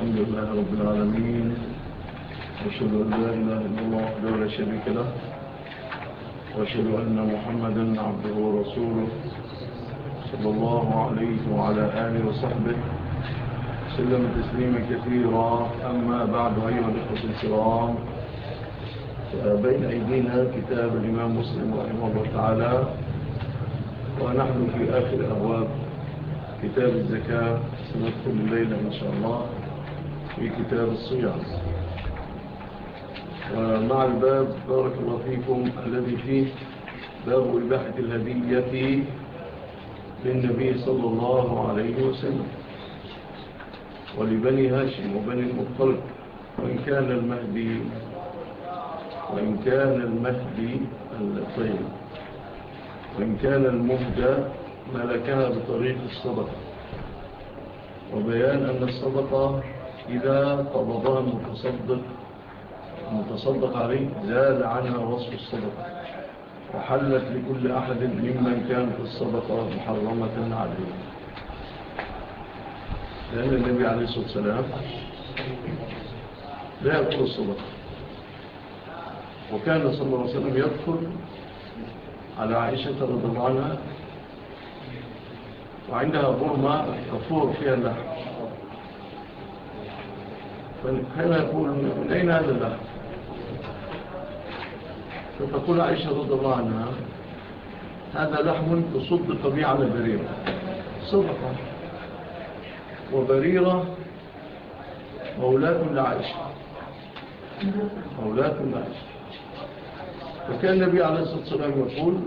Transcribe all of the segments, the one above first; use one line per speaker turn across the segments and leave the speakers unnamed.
الحمد لله رب العالمين أشهد أن لا إله إلا الله وحده لا شريك له وأشهد أن محمدا عبده ورسوله صلى الله عليه وعلى آله وصحبه سلم تسليما كثيرا. أما بعد أيها الإخوة الكرام بين أيدينا كتاب الإمام مسلم رحمه الله تعالى ونحن في آخر أبواب كتاب الزكاة سندخل الليلة إن شاء الله. في كتاب الصيام. ومع الباب بارك الله فيكم الذي فيه باب البحث الهدية للنبي صلى الله عليه وسلم. ولبني هاشم وبني المطلق وإن كان المهدي وإن كان المهدي الطيب. وإن كان المهدى ملكها بطريق الصدقة. وبيان أن الصدقة إذا قبضها المتصدق المتصدق عليه زاد عنها وصف الصدقة وحلت لكل أحد ممن كان في الصدقة محرمة عليه. لأن النبي عليه الصلاة والسلام لا يدخل الصدقة وكان صلى الله عليه وسلم يدخل على عائشة رضي الله عنها وعندها برمة تفور فيها اللحم. فالحيوة يقول من أين هذا اللحم فتقول عائشة رضي الله عنها هذا لحم تصدق به على بريرة. صدقة. وبريرة مولاة لعائشة. مولاة لعائشة. فكان النبي عليه الصلاة والسلام يقول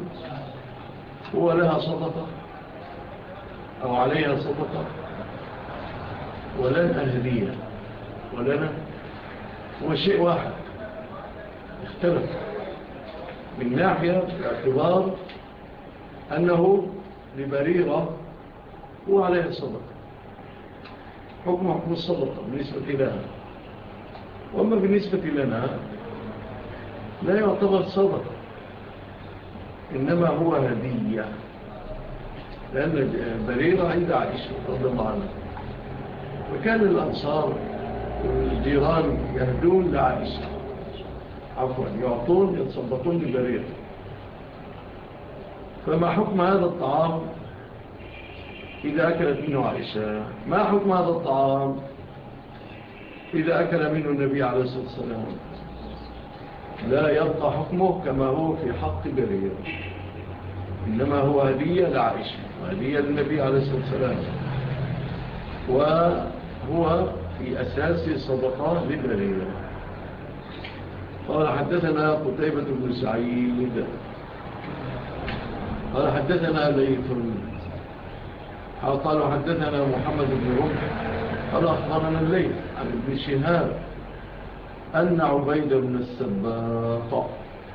هو لها صدقة أو عليها صدقة ولن أهديها ولنا هو شيء واحد. اختلف من ناحية باعتبار أنه لبريرة هو عليه الصدقة حكم حكم الصدقة بالنسبة لها وأما بالنسبة لنا لا يعتبر صدقة. إنما هو هدية. لأن بريرة عند عائشة رضي الله عنها. وكان الأنصار الجيران يهدون لعائشة عفوا يعطون يتصبطون لجريرة فما حكم هذا الطعام إذا أكلت منه عائشة ما حكم هذا الطعام إذا أكل منه النبي عليه الصلاة والسلام لا يبقى حكمه كما هو في حق بريرة إنما هو هدية لعائشة وهدية للنبي عليه الصلاة والسلام وهو في أساس الصدقات للغنية قال حدثنا قتيبة بن سعيد. قال حدثنا ليث. قال حدثنا محمد بن رمح. قال أخبرنا الليث عن ابن شهاب أن عبيد بن السباق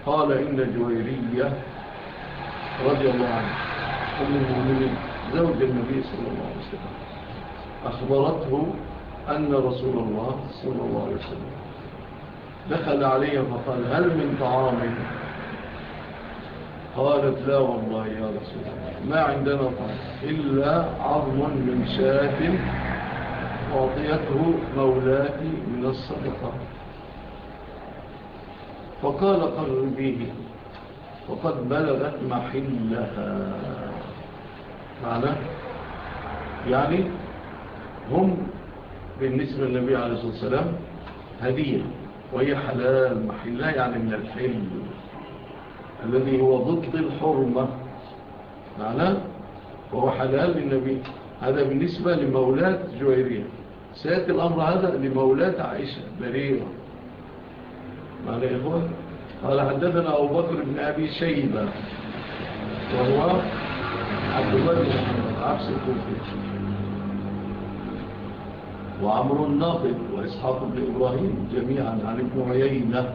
قال إن جويرية رضي الله عنه أم المؤمنين زوج النبي صلى الله عليه وسلم أخبرته أن رسول الله صلى الله عليه وسلم دخل علي فقال هل من طعام؟ قالت لا والله يا رسول الله ما عندنا طعام إلا عظم من شاف أعطيته مولاتي من الصدقة. فقال قربيه وقد بلغت محلها. معنى؟ يعني هم بالنسبة للنبي عليه الصلاة والسلام هدية وهي حلال محلة يعني من الحل الذي هو ضد الحرمة. معناه وهو حلال للنبي. هذا بالنسبة لمولاة جويرية. سيأتي الأمر هذا لمولاة عائشة بريرة. معنى يا إخوان؟ قال حدثنا أبو بكر بن أبي شيبة وهو عبد الله بن محمد عبس الكوفي. وعمر الناقد وإسحاق بن إبراهيم جميعا عن ابن عيينة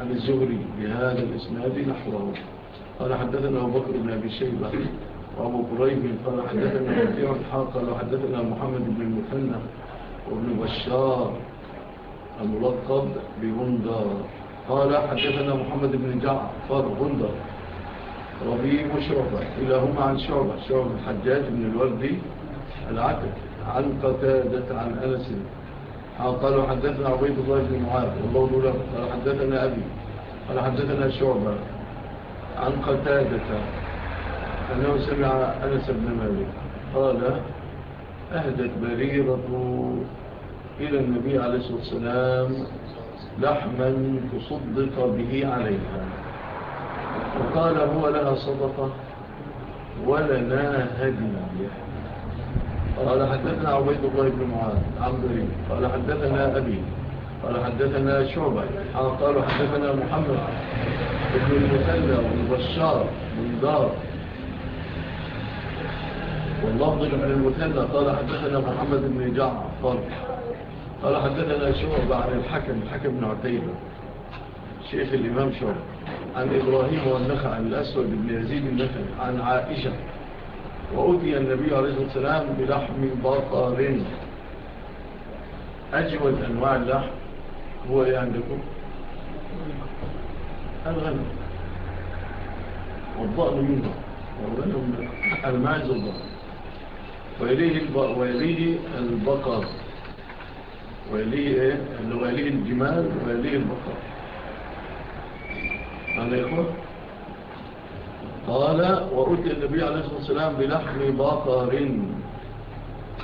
عن الزهري بهذا الإسناد نحوه. قال حدثنا أبو بكر بن أبي شيبة وأبو قريب قال حدثنا وفيع الحاق قال حدثنا محمد بن المثنى وابن بشار الملقب بغندر. قال حدثنا محمد بن جعفر غندر. ربيب وشعبة إلهما عن شعبة شعبة الحجاج بن الوردي العتك عن قتادة عن أنس. قالوا حدثنا عبيد الله بن معاذ والله له قال حدثنا أبي. قال حدثنا شعبة عن قتادة أنه سمع أنس بن مالك. قال أهدت بريرة إلى النبي عليه الصلاة والسلام لحما تصدق به عليها. وقال هو لها صدقة ولنا هدية. قال حدثنا عبيد الله بن معاذ عبدالي قال حدثنا أبي قال حدثنا شعبة. قال حدثنا محمد ابن المثلى والبشار بشار بن دار. واللفظ ابن المثلى قال حدثنا محمد بن جعفر. قال قال حدثنا شعبة عن الحكم الحكم بن عتيبة شيخ الإمام شعبة. عن إبراهيم والنخع عن الأسود بن يزيد النخع. عن عائشة. وأتي النبي عليه الصلاة والسلام بلحم بطر أجود أنواع اللحم هو إيه عندكم؟ الغنم. والضأن منه. والغنم المعز والضأن وإليه, الب... وإليه البقر. وإليه, إيه؟ الجمال وإليه البقر. هذا يا قال وأتي النبي عليه الصلاة والسلام بلحم بقر.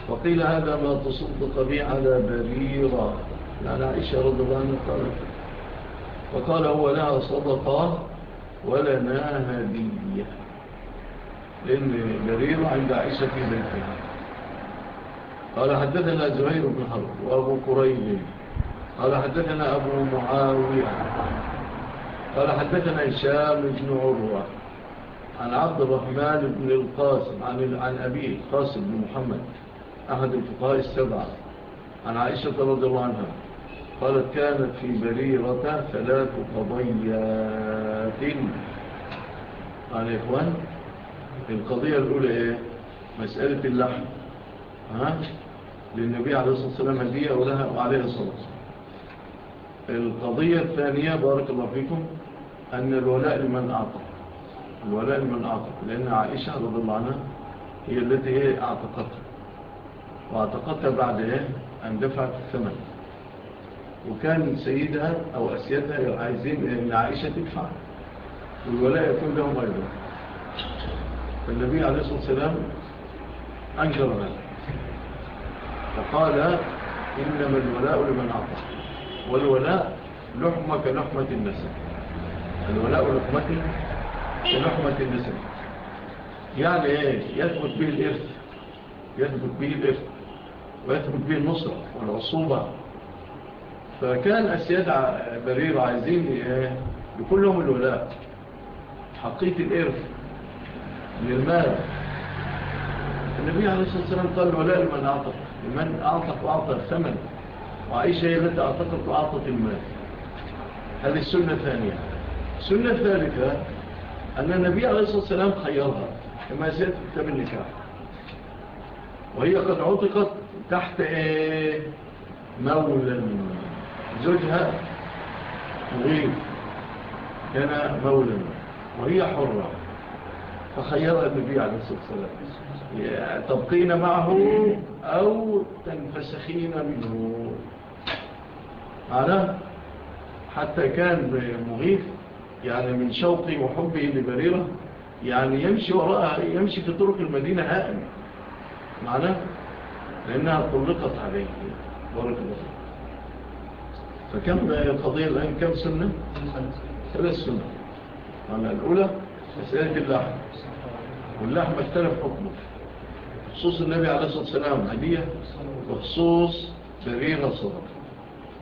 وقيل هذا ما تصدق به على بريرة. يعني عائشة رضي الله عنها قالت فقال هو لها صدقة ولنا هدية لأن بريرة عند عائشة في بيتها. قال حدثنا زهير بن حرب وأبو قريب. قال حدثنا أبو معاوية. قال حدثنا إشام بن عروة. عن عبد الرحمن بن القاسم عن, عن أبيه قاسم بن محمد أحد الفقهاء السبعة. عن عائشة رضي الله عنها قالت كانت في بريرة ثلاث قضيات. قال يا إخوان القضية الأولى إيه؟ مسألة اللحم. ها؟ للنبي عليه الصلاة والسلام هدية ولها وعليها الصلاة والسلام القضية الثانية بارك الله فيكم أن الولاء لمن أعطى. ولا لمن أعتق لأن عائشة رضي الله عنها هي التي أعتقتها وأعتقتها بعد إيه؟ أن دفعت الثمن. وكان سيدها أو أسيادها عايزين أن عائشة تدفع. والولاء يكون لهم أيضا. فالنبي عليه الصلاة والسلام أنكر ذلك. فقال إنما الولاء لمن أعطى. والولاء لحمة كلحمة النسب. الولاء لحمة بلحمة النسب يعني إيه يثبت به الإرث يثبت به الإرث ويثبت به النصرة والعصوبة فكان السيادة برير عايزين آه، بكلهم الولاء حقيقة الإرث للمال. النبي عليه الصلاة والسلام قال الولاء لمن أعطق لمن أعطق وأعطى الثمن. وعائشة هي التي أعطقت وأعطت المال. هذه السنة الثانية. السنة الثالثة أن النبي عليه الصلاة والسلام خيرها كما سيأتي كتاب النكاح وهي قد عطقت تحت إيه؟ زوجها غير كان مولا وهي حرة. فخيرها النبي عليه الصلاة والسلام. تبقين معه أو تنفسخين منه. معناه حتى كان مغيث يعني من شوقي وحبه لبريرة يعني يمشي وراءها يمشي في طرق المدينة هائم معناه؟ لأنها طلقت عليه. بارك الله فكم القضية الآن؟ كم سنة؟ ثلاث سنة. على الأولى مسألة اللحم. واللحم اختلف حكمه. خصوص النبي عليه الصلاة والسلام هدية وخصوص بريرة صدق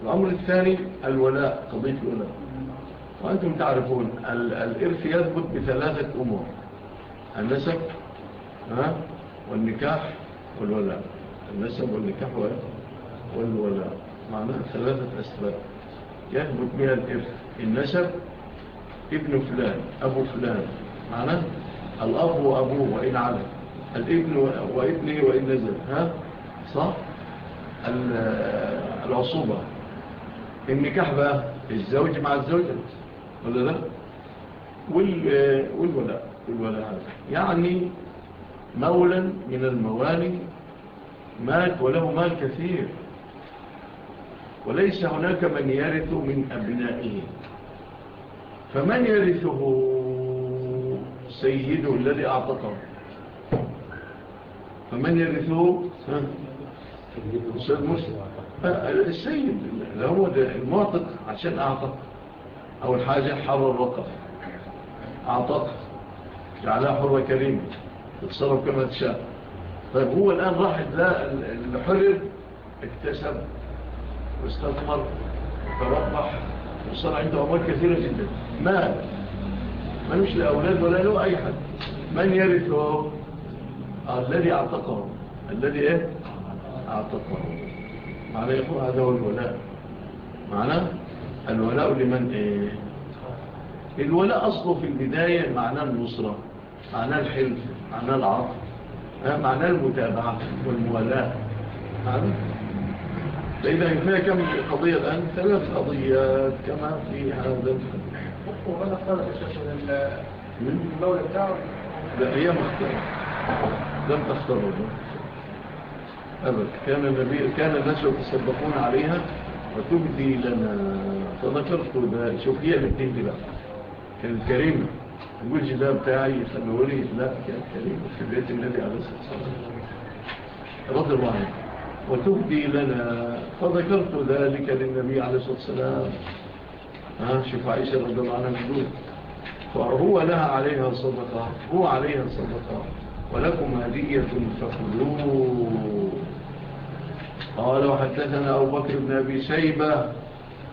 الأمر الثاني الولاء قضية الولاء. وأنتم تعرفون الإرث يثبت بثلاثة أمور. النسب ها والنكاح والولاء. النسب والنكاح والولاء. معناها ثلاثة أسباب. يثبت بها الإرث النسب ابن فلان أبو فلان. معناه الأب وأبوه وإن علم. الابن وابنه وإن نزل. ها؟ صح؟ العصوبة. النكاح بقى الزوج مع الزوجة. ولا لا والولاء والولاء يعني مولا من الموالي مات وله مال كثير وليس هناك من يرث من أبنائه فمن يرثه سيده الذي أعطته فمن يرثه السيد هو المعطق عشان أعطته أول حاجة حر الرقب أعطاك. يعني جعلها حرة كريمة. تتصرف كما تشاء. طيب هو الآن راح اللي حرر اكتسب واستثمر وتربح وصار عنده أموال كثيرة جدا. مال ما؟ مش لأولاد ولا له أي حد. من يرثه الذي أعتقه الذي إيه؟ أعتقه معنى يقول هذا هو الولاء. معنى؟ الولاء لمن إيه؟ الولاء أصله في البداية معناه النصرة معناه الحلف معناه العطف معناه المتابعة والمولاء نعم. فإذا هنا كم قضية الآن؟ ثلاث قضيات كما في هذا
وأنا من المولى بتاعه؟
لا هي مختلفة. لم تختلفه أبدا. كان, النبي كان الناس يتسبقون عليها. وتبدي لنا. فذكرت ده. شوف هي الاثنين دي بقى. كان كريم. يقول ده بتاعي خلوه لي لا كان كريم. في بيت النبي عليه الصلاة والسلام. رضي الله عنه. وتبدي لنا. فذكرت ذلك للنبي عليه الصلاة والسلام. ها شوف عائشة رضي الله عنها بتقول فهو لها عليها صدقة. هو عليها صدقة. ولكم هدية فخذوه. قال وحدثنا أبو بكر بن أبي شيبة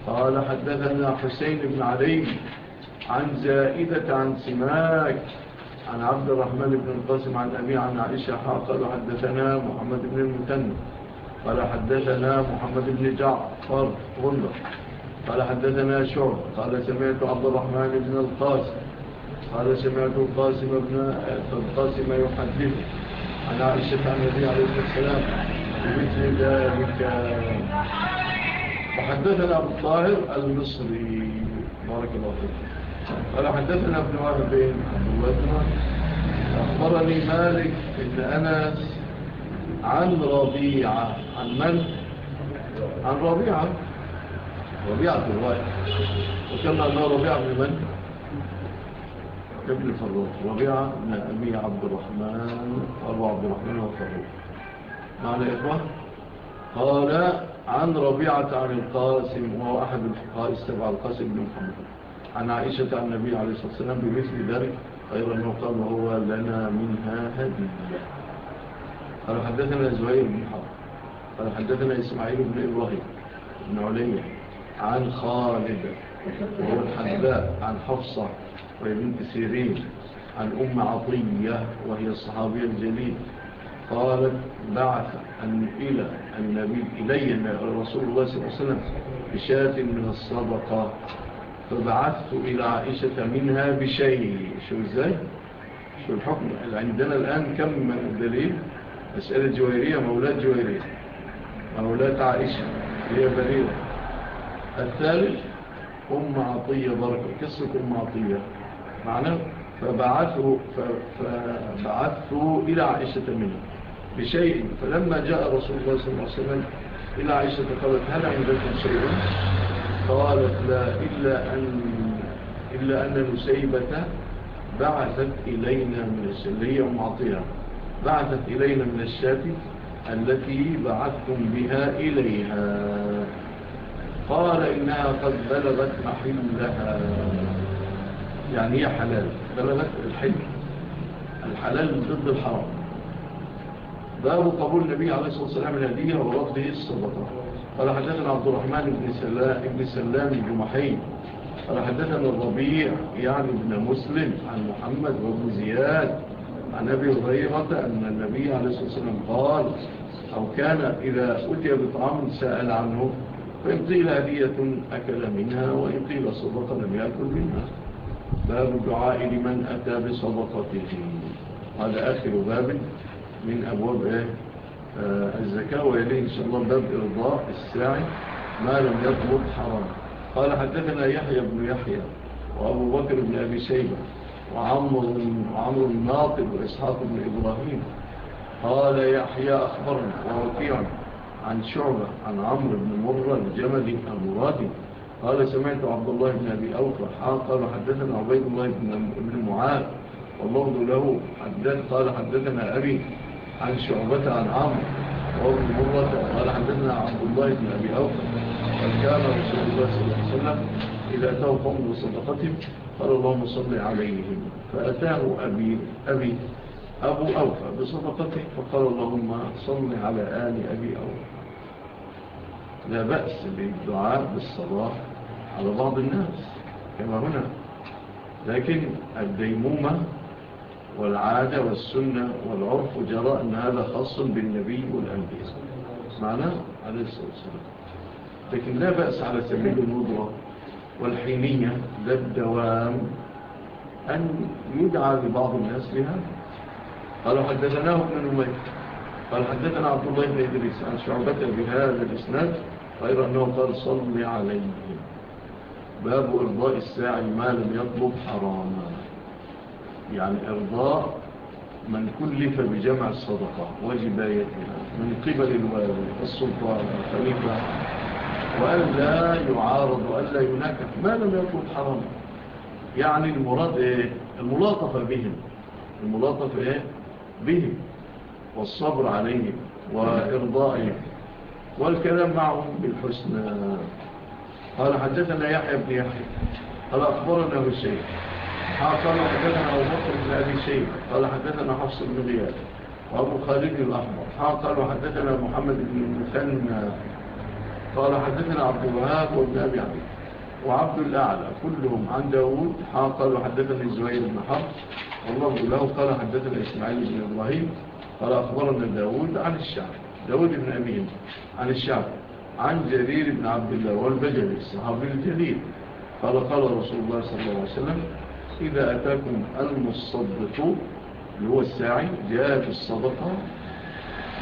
قال حدثنا حسين بن علي عن زائدة عن سماك عن عبد الرحمن بن القاسم عن أبي عن عائشة قال حدثنا محمد بن المتن قال حدثنا محمد بن جعفر غندر قال حدثنا شعر قال سمعت عبد الرحمن بن القاسم قال سمعت القاسم بن القاسم يحدث عن عائشة عن النبي عليه السلام بذلك وحدثنا أبو الطاهر المصري. بارك الله فيك. قال حدثنا ابن وهب عبد أخبرني مالك إن أنس عن ربيعة. عن من؟ عن ربيعة. ربيعة الرائع وكما أنه ربيعة من من؟ ابن فروح ربيعة من أبي عبد الرحمن. أبو عبد الرحمن وفروح معنى يا إخوة قال عن ربيعة عن القاسم هو أحد الفقهاء السبع القاسم بن محمد. عن عائشة عن النبي عليه الصلاة والسلام بمثل ذلك غير أنه قال وهو لنا منها هدية. قال حدثنا زهير بن حرب. قال حدثنا إسماعيل بن إبراهيم بن علي عن خالد وهو الحباء عن حفصة وابن سيرين عن أم عطية وهي الصحابية الجليل. قالت بعث إلى النبي إلي الرسول الله صلى الله عليه وسلم بشاة من الصدقة. فبعثت إلى عائشة منها بشيء. شو إزاي؟ شو الحكم؟ عندنا الآن كم من الدليل؟ أسئلة جويرية مولاة جويرية. مولاة عائشة هي بريرة الثالث أم عطية بركة. قصة أم عطية. معناه فبعثه, فبعثه إلى عائشة منها. بشيء. فلما جاء رسول الله صلى الله عليه وسلم إلى عائشة قالت هل عندكم شيء؟ قالت لا إلا أن, إلا أن المسيبة بعثت إلينا من السلية ومعطيها بعثت إلينا من الشات التي بعثتم بها إليها. قال إنها قد بلغت محلها. يعني هي حلال. بلغت الحل الحلال ضد الحرام. باب قبول النبي عليه الصلاة والسلام الهدية ورده الصدقة. قال حدثنا عبد الرحمن بن سلام بن سلام الجمحي. قال حدثنا الربيع يعني ابن مسلم عن محمد بن زياد عن أبي هريرة أن النبي عليه الصلاة والسلام قال أو كان إذا أتي بطعام سأل عنه فإن قيل هدية أكل منها وإن قيل صدقة لم يأكل منها. باب الدعاء لمن أتى بصدقته. هذا آخر باب من أبواب آه، آه، الزكاة وإليه إن شاء الله باب إرضاء الساعي ما لم يطلب حرام. قال حدثنا يحيى بن يحيى وأبو بكر بن أبي شيبة وعمر الناطب وإسحاق بن إبراهيم. قال يحيى أخبرنا ووكيعا عن شعبة عن عمر بن مرة الجمل المرادي قال سمعت عبد الله بن أبي أوفى قال حدثنا عبيد الله بن معاذ والله له حدث قال حدثنا أبي عن شعبة عن عام وابن مرة قال حدثنا عبد الله بن أبي أوف قال كان رسول الله صلى الله عليه وسلم إذا أتاه قوم بصدقتهم قال اللهم صل عليهم فأتاه أبي, أبي أبو أوفى بصدقته فقال اللهم صل على آل أبي أوفى لا بأس بالدعاء بالصلاة على بعض الناس كما هنا لكن الديمومة والعادة والسنة والعرف جرى أن هذا خاص بالنبي والأنبياء. معناه عليه الصلاة والسلام. لكن لا بأس على سبيل الندرة والحينية ذا الدوام أن يدعى لبعض الناس لها قالوا حدثناه ابن الميت قال حدثنا عبد الله بن إدريس عن شعبته بهذا الإسناد غير أنه قال صلي عليه. باب إرضاء الساعي ما لم يطلب حراما. يعني إرضاء من كلف بجمع الصدقة وجبايتها من قبل الوالي السلطان الخليفة وأن لا يعارض وأن لا يناكف ما لم يكن حرام يعني المراد إيه؟ الملاطفة بهم. الملاطفة إيه؟ بهم والصبر عليهم وإرضائهم. والكلام معهم بالحسنى. قال حدثنا يحيى بن يحيى. قال أخبرنا بالشيخ قال حدثنا أبو بكر بن أبي شيبة قال حدثنا حفص بن غياث وأبو خالد الأحمر قال حدثنا محمد بن المثنى قال حدثنا عبد الوهاب وابن أبي عبيد وعبد الأعلى كلهم عن داود قال حدثنا زهير بن حرب والله له قال حدثنا إسماعيل بن إبراهيم قال أخبرنا داود عن الشعب داود بن أمين عن الشعب عن جرير بن عبد الله والبجل الصحابي الجليل قال قال رسول الله صلى الله عليه وسلم إذا أتاكم المصدق اللي هو الساعي جاء في الصدقة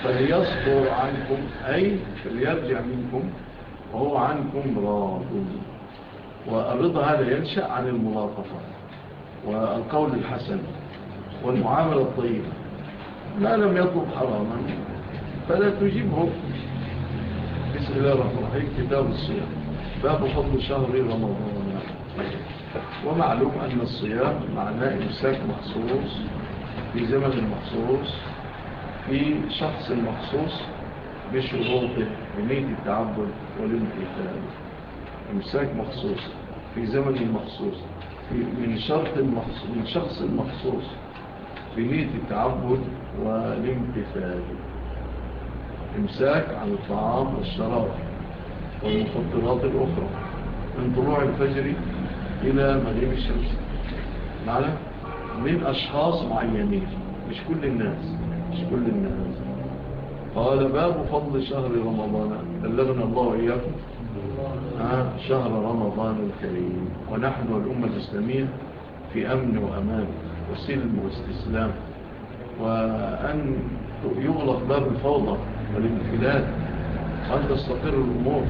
فليصدر عنكم أي فليرجع منكم وهو عنكم راض. والرضا هذا ينشأ عن الملاطفة. والقول الحسن والمعاملة الطيبة ما لم يطلب حراما فلا تجيبه بسم الله الرحمن الرحيم كتاب الصيام. باب فضل شهر رمضان. ومعلوم أن الصيام معناه إمساك مخصوص في زمن مخصوص في شخص مخصوص بشروطه بنية التعبد والانتهاء إمساك مخصوص في زمن مخصوص في من شرط مخصوص من شخص مخصوص بنية التعبد والامتثال. إمساك عن الطعام والشراب والمخدرات الأخرى. من طلوع الفجر إلى مغرب الشمس. معنا؟ من أشخاص معينين مش كل الناس مش كل الناس. قال باب فضل شهر رمضان؟ بلغنا الله إياكم شهر رمضان الكريم. ونحن الأمة الإسلامية في أمن وأمان وسلم واستسلام. وأن يغلق باب الفوضى والانفلات وأن تستقر الأمور؟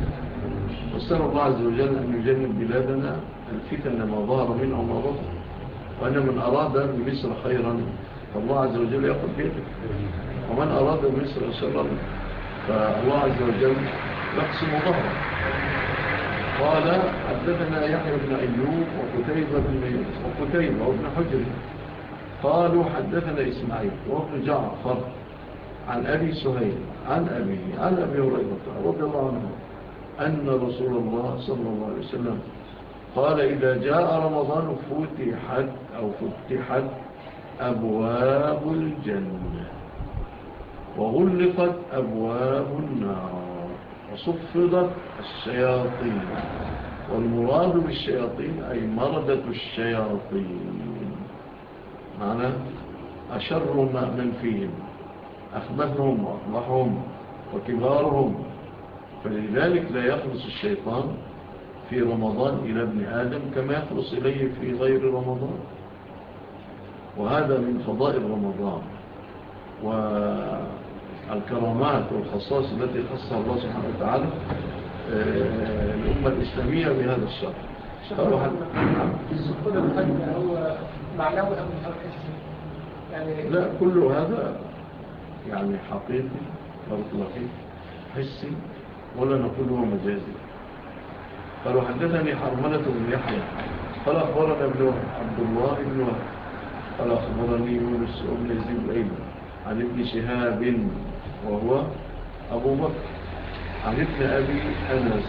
واستنى الله عز وجل أن يجنب بلادنا. الفتن ما ظهر منه وما بطن. وأن من أراد بمصر خيرا فالله عز وجل يقول بيده. ومن أراد بمصر شرا فالله عز وجل يقسم ظهره. قال حدثنا يحيى بن أيوب وكتيبة بن وقتيبة وابن حجر. قالوا حدثنا إسماعيل وابن جعفر عن أبي سهيل عن أبي عن أبي هريرة رضي الله عنه أن رسول الله صلى الله عليه وسلم قال إذا جاء رمضان فتحت أو فتحت أبواب الجنة وغلقت أبواب النار وصفدت الشياطين والمراد بالشياطين أي مردة الشياطين معنى أشر من فيهم أخبثهم وأطلحهم وكبارهم فلذلك لا يخلص الشيطان في رمضان إلى ابن آدم كما يخلص إليه في غير رمضان. وهذا من فضائل رمضان. والكرامات والخصائص التي خصها الله سبحانه وتعالى آه، الأمة الإسلامية بهذا الشهر
شهر واحد
يعني لا كل هذا يعني حقيقي أو حسي ولا نقول هو مجازي. قالوا حدثني حرملة بن يحيى قال أخبرنا ابن عبد الله بن وهب قال أخبرني يونس بن زيب عن ابن شهاب وهو أبو بكر عن ابن أبي أنس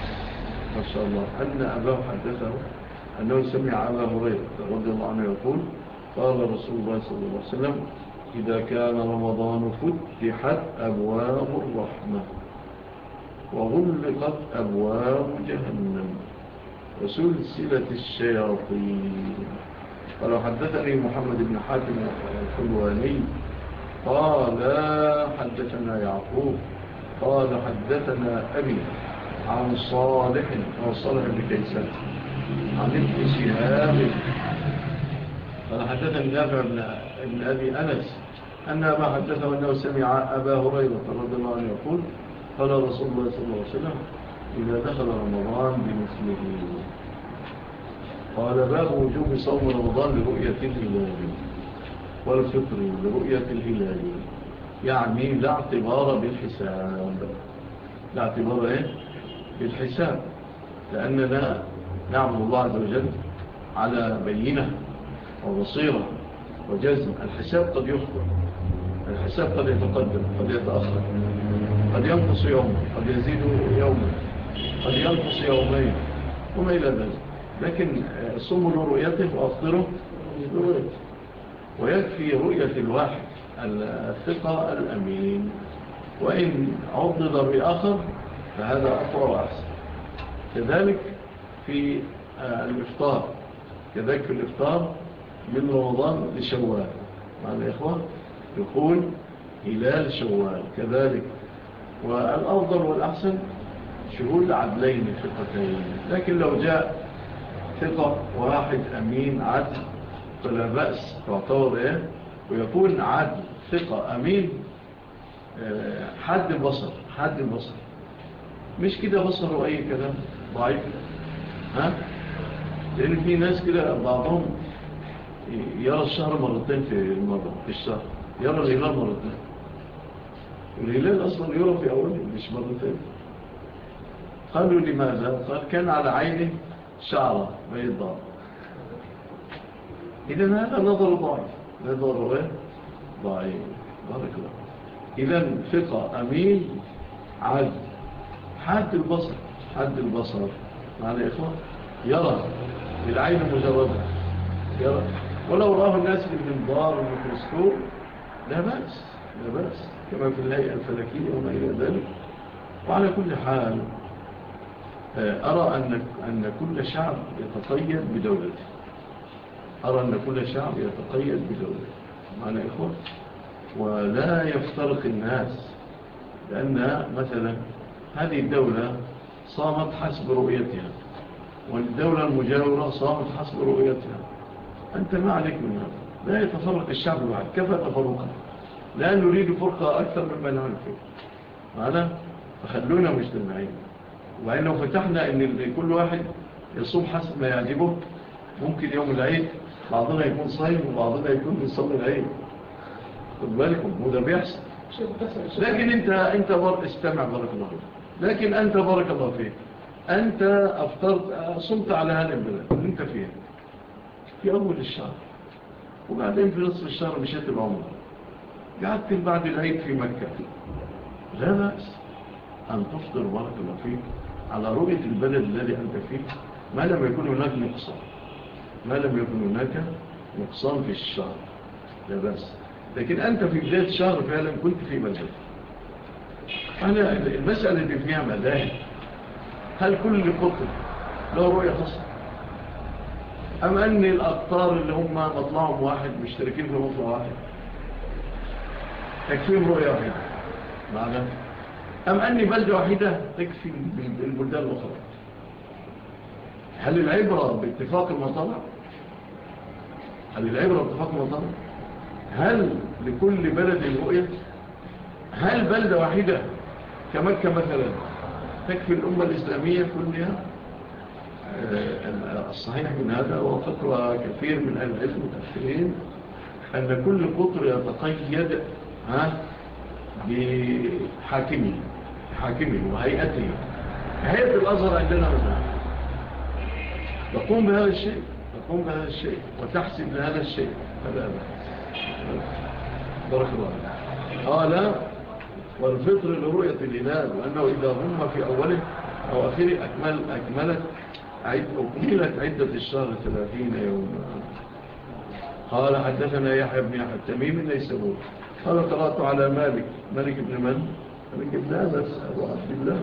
ما شاء الله أن أباه حدثه أنه سمع أبا هريرة رضي الله عنه يقول قال رسول الله صلى الله عليه وسلم إذا كان رمضان فتحت أبواب الرحمة. وغلقت أبواب جهنم. وسلسلة الشياطين. قالوا حدثني محمد بن حاتم الحلواني قال حدثنا يعقوب. قال حدثنا أبي عن صالح وصالح بكيسات عن ابن قال حدثنا نافع بن أبي أنس أن أبا حدثه أنه سمع أبا هريرة رضي الله عنه يقول قال رسول الله صلى الله عليه وسلم إذا دخل رمضان بمثله. قال باب وجوب صوم رمضان لرؤية الهلال والفطر لرؤية الهلال يعني لا اعتبار بالحساب. لا اعتبار إيه؟ بالحساب لأننا نعمل الله عز وجل على بينة وبصيرة وجزم. الحساب قد يخبر الحساب قد يتقدم قد يتأخر. قد ينقص يوم قد يزيد يوم قد ينقص يومين وما إلى ذلك. لكن آه، صم لرؤيته وأفطره لرؤيته ويكفي رؤية الواحد الثقة الأمين. وإن عضد بآخر فهذا أقوى وأحسن. كذلك في آه، الإفطار. كذلك في الإفطار من رمضان لشوال. مع الإخوة يقول هلال شوال. كذلك والأفضل والأحسن شهود عدلين ثقتين لكن لو جاء ثقة واحد أمين عدل فلا بأس تعتبر إيه؟ ويكون عدل ثقة أمين آه، حد بصر حد بصر. مش كده بصر أي كلام ضعيف؟ ها؟ لأن في ناس كده بعضهم يرى الشهر مرتين في المرة في الشهر يرى الهلال مرتين. الهلال أصلا يرى في أوله مش مرة ثانية. قالوا لماذا؟ قال كان على عينه شعرة بيضاء. إذن هذا نظر ضعيف. نظر إيه؟ ضعيف. بارك الله. إذن ثقة أمين عدل. حد البصر. حد البصر. معنى إيه إخوة يرى. بالعين مجردة. يرى. ولو راه الناس بالمنظار والميكروسكوب لا بأس. لا بأس. كما في الهيئة الفلكية وما إلى ذلك. وعلى كل حال آه، أرى أن, أن كل شعب يتقيد بدولته. أرى أن كل شعب يتقيد بدولته. معنا إخوة؟ ولا يفترق الناس. لأن مثلا هذه الدولة صامت حسب رؤيتها. والدولة المجاورة صامت حسب رؤيتها. أنت ما عليك من هذا. لا يتفرق الشعب بعد. كفى تفرقك لا نريد فرقة أكثر مما نعمل فيه معنا فخلونا مجتمعين. وعين لو فتحنا أن كل واحد يصوم حسب ما يعجبه ممكن يوم العيد بعضنا يكون صايم وبعضنا يكون يصلي العيد. خد بالكم وده بيحصل. لكن انت انت بر... استمع بارك الله فيك. لكن انت بارك الله فيك. انت أفطرت صمت على هذا البلد اللي انت فيها. في أول الشهر. وبعدين في نصف الشهر مشيت العمر قعدت بعد العيد في مكة. لا بأس أن تفطر بارك الله فيك على رؤية البلد الذي أنت فيه. ما لم يكن هناك نقصان. ما لم يكن هناك نقصان في الشهر لا بأس. لكن أنت في بداية شهر فعلا كنت في مذهب. أنا المسألة دي فيها مذاهب. هل كل قطر له رؤية خاصة؟ أم أن الأقطار اللي هم مطلعهم واحد مشتركين في مطلع واحد؟ تكفير واحدة معنا أم أني بلدة واحدة تكفي البلدان الأخرى. هل العبرة باتفاق المطالع هل العبرة باتفاق المطالع هل لكل بلد رؤية؟ هل بلدة واحدة كمكة مثلا تكفي الأمة الإسلامية كلها؟ آه، الصحيح من هذا وفكرة كثير من العلم متأخرين أن كل قطر يتقيد بحاكمه حاكمه وهيئته هيئة الأزهر عندنا مزرعة تقوم بهذا الشيء تقوم بهذا الشيء وتحسب لهذا الشيء. هذا بارك الله قال والفطر لرؤية الإله وأنه إذا هم في أوله أو أخيره أكمل أكملت أكملت عدة الشهر ثلاثين يوم قال حدثنا يحيى بن يحيى التميم ليس بوله قال قرأت على مالك. مالك بن من؟ مالك بن أبس أبو عبد الله.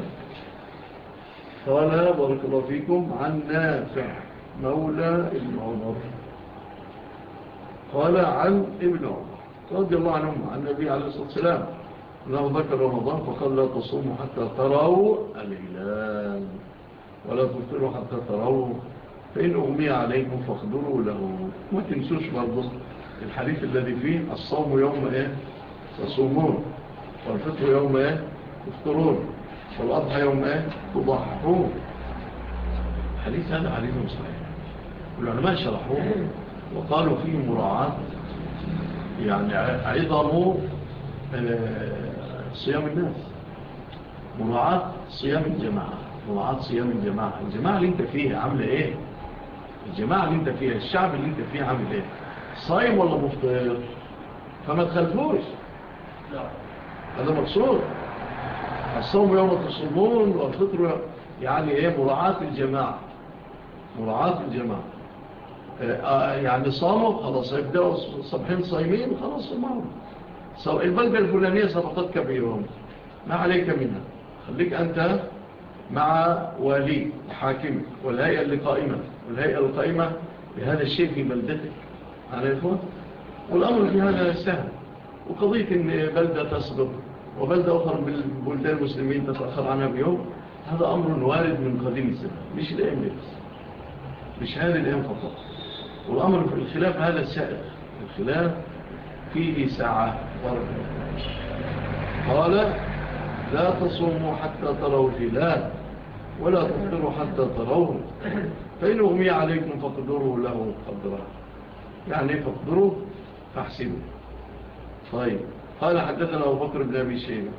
قال بارك الله فيكم عن نافع. مولى ابن عمر. قال عن ابن عمر. رضي الله عنهم عن النبي عليه الصلاة والسلام. أنه ذكر رمضان فقال لا تصوموا حتى تروا الإلام ولا تفتروا حتى تروا. فإن أغمي عليكم فاخدروا له. ما تنسوش برضه الحديث الذي فيه الصوم يوم إيه؟ تصومون والفطر يوم إيه تفطرون والأضحى يوم إيه تضحون حديث هذا حديث صحيح. والعلماء شرحوه وقالوا فيه مراعاة. يعني عظموا آه، صيام الناس. مراعاة صيام الجماعة. مراعاة صيام الجماعة. الجماعة اللي انت فيها عاملة إيه؟ الجماعة اللي انت فيها الشعب اللي انت فيها عامل إيه؟ صايم ولا مفطر؟ فما تخلفوش هذا مقصود. الصوم يوم تصومون والفطر يعني إيه؟ مراعاة الجماعة. مراعاة الجماعة. آه، يعني صاموا خلاص يبدأوا صبحين صايمين خلاص صمعهم البلدة الفلانية صدقتك بيوم ما عليك منها. خليك أنت مع والي حاكم والهيئة اللي قائمة والهيئة القائمة بهذا الشيء في بلدتك. على الإخوة والأمر في هذا سهل. وقضية أن بلدة تسبق وبلدة أخرى من بلدان المسلمين تتأخر عنها بيوم هذا أمر وارد من قديم الزمن مش الأيام بس. مش هذه الأيام فقط. والأمر في الخلاف هذا السائق الخلاف فيه ساعة ورد قال لا تصوموا حتى تروا الهلال ولا تفطروا حتى تروه فإن أغمي عليكم فقدروا له قدره يعني إيه فقدروا فاحسنوا طيب. قال حدثنا أبو بكر بن أبي شيبة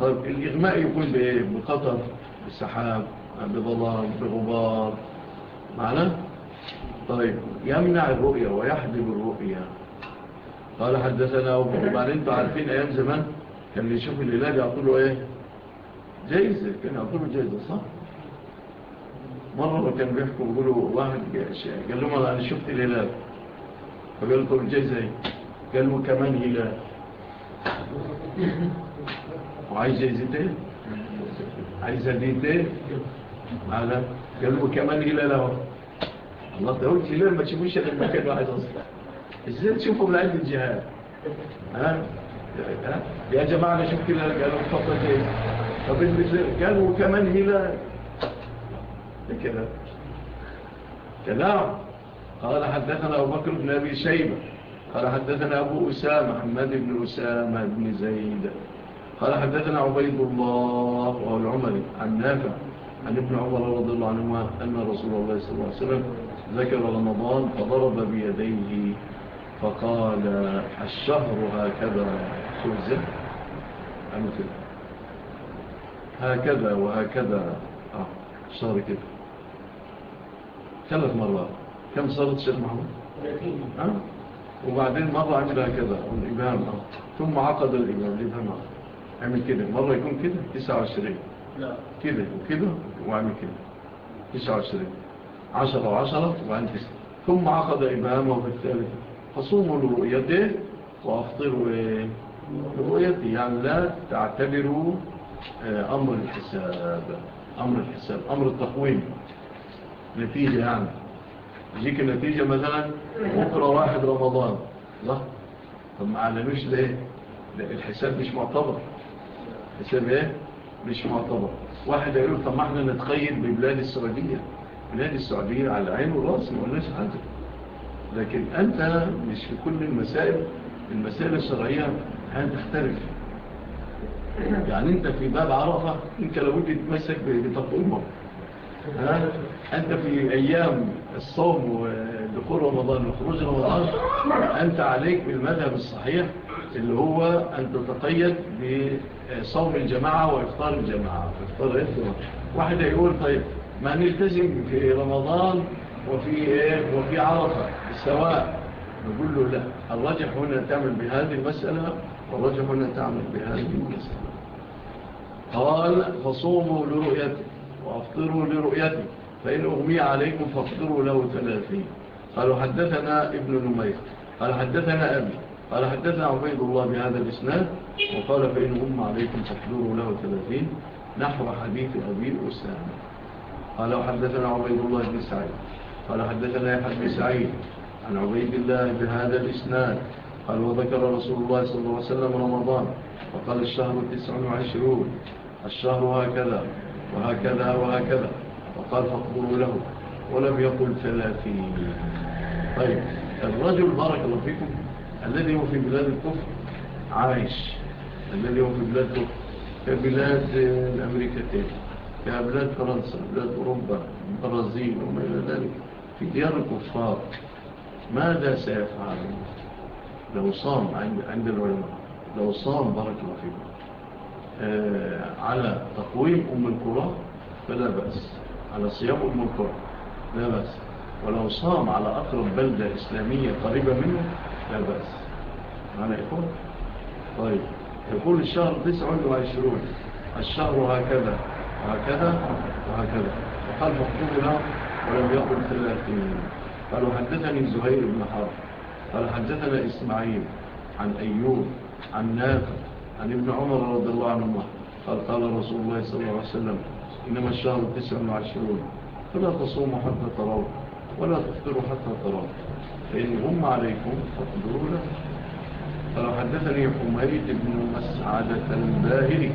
طيب الإغماء يكون بإيه؟ بقطر بالسحاب بظلام بغبار. معنا طيب يمنع الرؤية ويحجب الرؤية قال حدثنا أبو بكر أنتوا عارفين أيام زمان كان اللي يشوف الهلال يعطوا له إيه؟ جايزة. كان يعطوا له جايزة صح؟ مرة كان بيحكم يقولوا واحد قال لهم أنا شفت الهلال. فقال لكم جايزة إيه؟ قالوا كمان هلال وعايز جايزتين عايزة ديتين معنا قالوا كمان هلال اهو الله تقول هلال ما تشوفوش غير مكان واحد أصلا. إزاي تشوفوا من عند الجهاد؟ ها؟ يا جماعة أنا شفت هلال قالوا فقط جايز طب قالوا كمان هلال ده كلام. قال حدثنا أبو بكر بن أبي شيبة. قال حدثنا أبو أسامة محمد بن أسامة بن زيد. قال حدثنا عبيد الله وهو عن نافع عن ابن عمر رضي الله عنهما أن رسول الله صلى الله عليه وسلم ذكر رمضان فضرب بيديه فقال الشهر هكذا سوزه أمثل هكذا وهكذا. الشهر كده. ثلاث مرات. كم صارت شهر محمد؟ 30 وبعدين مرة عمل هكذا الإبهام ثم عقد الإمام الإمام عمل كده مرة يكون كده 29 كده وكده وعمل كده 29 10 و10 وعن تسعة ثم عقد إمامه في الثالث فصوموا لرؤيته وأفطروا لرؤيته يعني لا تعتبروا أمر الحساب أمر الحساب أمر التقويم نتيجة يعني يجيك النتيجة مثلا بكرة واحد رمضان. لا. طب ما علموش ليه؟ لا الحساب مش معتبر. حساب إيه؟ مش معتبر. واحد يقول طب ما إحنا نتخيل ببلاد السعودية. بلاد السعودية على العين والرأس ما قلناش حاجة. لكن أنت مش في كل المسائل المسائل الشرعية هتختلف. يعني أنت في باب عرفة أنت لابد تتمسك بطب أمك ها؟ أنت في أيام الصوم ودخول رمضان وخروج رمضان أنت عليك بالمذهب الصحيح اللي هو أن تتقيد بصوم الجماعة وإفطار الجماعة. وإفطار إفطار إيه؟ واحد يقول طيب ما نلتزم في رمضان وفي إيه؟ وفي عرفة السواء نقول له لا. الرجح هنا تعمل بهذه المسألة والرجح هنا تعمل بهذه المسألة. قال فصوموا لرؤيتك وأفطروا لرؤيتك فإن أغمي عليكم فاقدروا له ثلاثين. قالوا حدثنا ابن نمير. قال حدثنا أبي. قال حدثنا عبيد الله بهذا الإسناد. وقال فإن أم عليكم فاقدروا له ثلاثين. نحو حديث أبي أسامة. قال حدثنا عبيد الله بن سعيد. قال حدثنا يحيى بن سعيد. عن عبيد الله بهذا الإسناد. قال وذكر رسول الله صلى الله عليه وسلم رمضان. وقال الشهر التسع وعشرون. الشهر هكذا. وهكذا وهكذا. فقال فاقبروا له ولم يقل ثلاثين. طيب الرجل بارك الله فيكم الذي هو في بلاد الكفر عايش الذي هو في بلاد الكفر كبلاد الأمريكا تاني كبلاد فرنسا بلاد أوروبا برازيل وما إلى ذلك في ديار الكفار. ماذا سيفعل؟ لو صام عند العلماء لو صام بارك الله فيكم آه، على تقويم أم الكرة فلا بأس. على صيام المضطر لا بأس. ولو صام على أقرب بلدة إسلامية قريبة منه لا بأس. معنى يقول؟ طيب. يقول الشهر 29 الشهر هكذا. وهكذا وهكذا وقال مخطوبنا ولم يقل ثلاثين قالوا حدثني زهير بن حرب. قال حدثنا إسماعيل عن أيوب عن نافع عن ابن عمر رضي الله عنه قال قال رسول الله صلى الله عليه وسلم إنما الشهر تسع وعشرون. فلا تصوموا حتى تروا ولا تفطروا حتى تروا فإن هم عليكم فاقدروا لك قال حدثني حميد بن مسعدة الباهري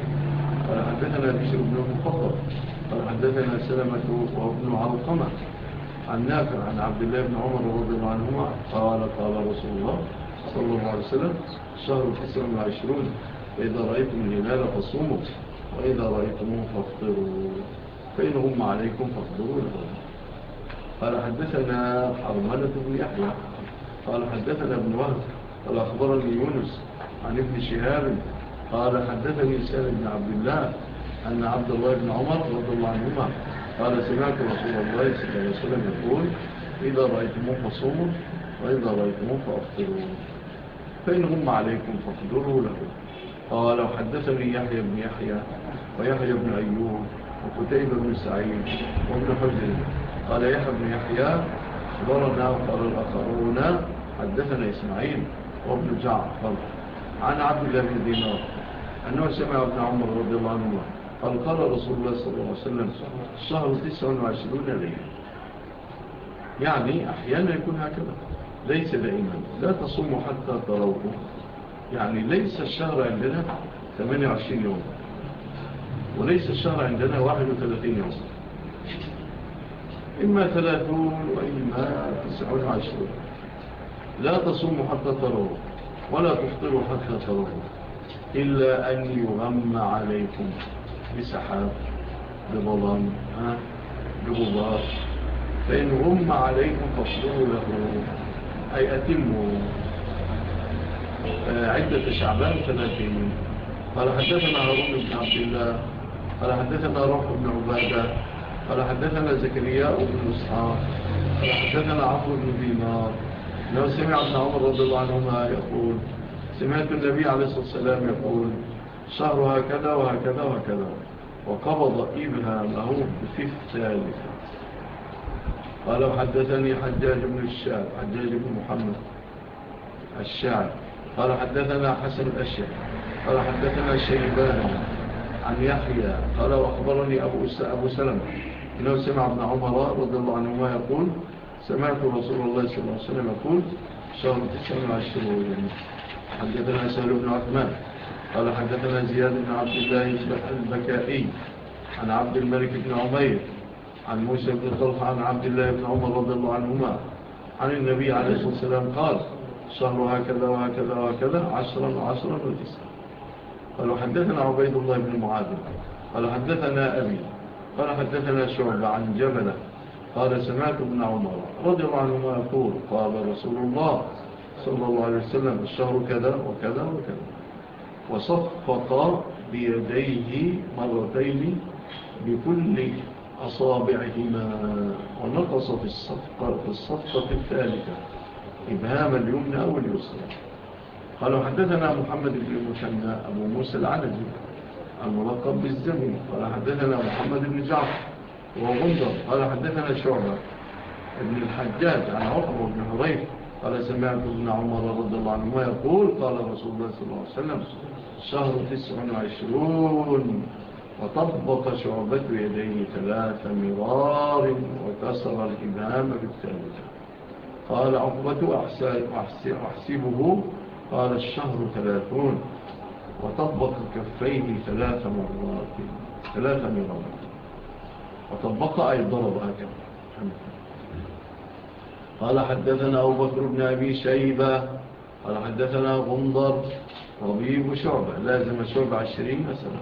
قال حدثنا بشر بن مخطر قال حدثنا سلمة وابن علقمة. عن نافع عن عبد الله بن عمر رضي الله عنهما. قال قال رسول الله صلى الله عليه وسلم شهر تسع وعشرون. فإذا رأيتم الهلال فصوموا. فإذا رأيتمون فاصطروا فإنهم عليكم فاصطروا قال حدثنا حرملة بن يحيى. قال حدثنا ابن وهب. قال أخبرني يونس عن ابن شهاب. قال حدثني سيد بن عبد الله أن عبد الله بن عمر رضي الله عنهما قال سمعت رسول الله صلى الله عليه وسلم يقول إذا رأيتموه فصوموا وإذا رأيتموه فأفطروا فإن هم عليكم فاقدروا له. قال وحدثني يحيى بن يحيى. ويحيى بن أيوب وقتيبة بن سعيد وابن حجر. قال يحيى بن يحيى أخبرنا وقال الأخرون حدثنا إسماعيل وابن جعفر عن عبد الله بن دينار أنه سمع ابن عمر رضي الله عنه قال قال رسول الله صلى الله عليه وسلم الشهر 29 ليلة. يعني أحيانا يكون هكذا. ليس دائما لا تصوم حتى تروه يعني ليس الشهر عندنا 28 يوم. وليس الشهر عندنا 31 يوم. إما 30 وإما 29 لا تصوم حتى تروه ولا تفطر حتى تروه إلا أن يغم عليكم بسحاب بظلام بغضار فإن غم عليكم فاصدروا له. أي أتموا. آه، عدة شعبان ثلاثين قال حدثنا هارون بن عبد الله قال حدثنا روح بن عبادة قال حدثنا زكريا بن إسحاق قال حدثنا عفو بن دينار لو سمع ابن عمر رضي الله عنهما يقول سمعت النبي عليه الصلاة والسلام يقول شهر هكذا وهكذا وهكذا وقبض إبهامه في الثالثة. قال حدثني حجاج بن الشعب حجاج بن محمد الشعب. قال حدثنا حسن الأشعب قال حدثنا شيبان عن يحيى قال وأخبرني أبو, أبو سلم إنه سمع ابن عمر رضي الله عنهما يقول. سمعت رسول الله صلى الله عليه وسلم يقول شهر تسعة وعشرون حدثنا سهل بن عثمان. قال حدثنا زياد بن عبد الله البكائي عن عبد الملك بن عمير عن موسى بن طلحة عن عبد الله بن عمر رضي الله عنهما عن النبي عليه الصلاة والسلام قال شهر هكذا وهكذا وهكذا عشرا وعشرا وتسعة قالوا حدثنا عبيد الله بن معاذ. قال حدثنا أبي. قال حدثنا شعب عن جبل. قال سمعت ابن عمر رضي الله عنهما يقول قال رسول الله صلى الله عليه وسلم الشهر كذا وكذا وكذا. وصفق بيديه مرتين بكل أصابعهما ونقص في الصفقة, في الصفقة الثالثة إبهاما اليمنى واليسرى. قالوا حدثنا محمد بن مسنى أبو موسى العنجي الملقب بالزمي قال حدثنا محمد بن جعفر وغندر قال حدثنا شعبة ابن الحجاج عن عقب بن حضيف قال سمعت ابن عمر رضي الله عنه يقول قال رسول الله صلى الله عليه وسلم شهر تسع وعشرون وطبق شعبة يديه ثلاث مرار وكسر الإمام بالثالثة. قال عقبة أحسبه قال الشهر ثلاثون وطبق كفيه ثلاث مرات ثلاث مرات. وطبق أي ضرب هكذا قال حدثنا أبو بكر بن أبي شيبة قال حدثنا غندر طبيب شعبة لازم شعبة عشرين مثلا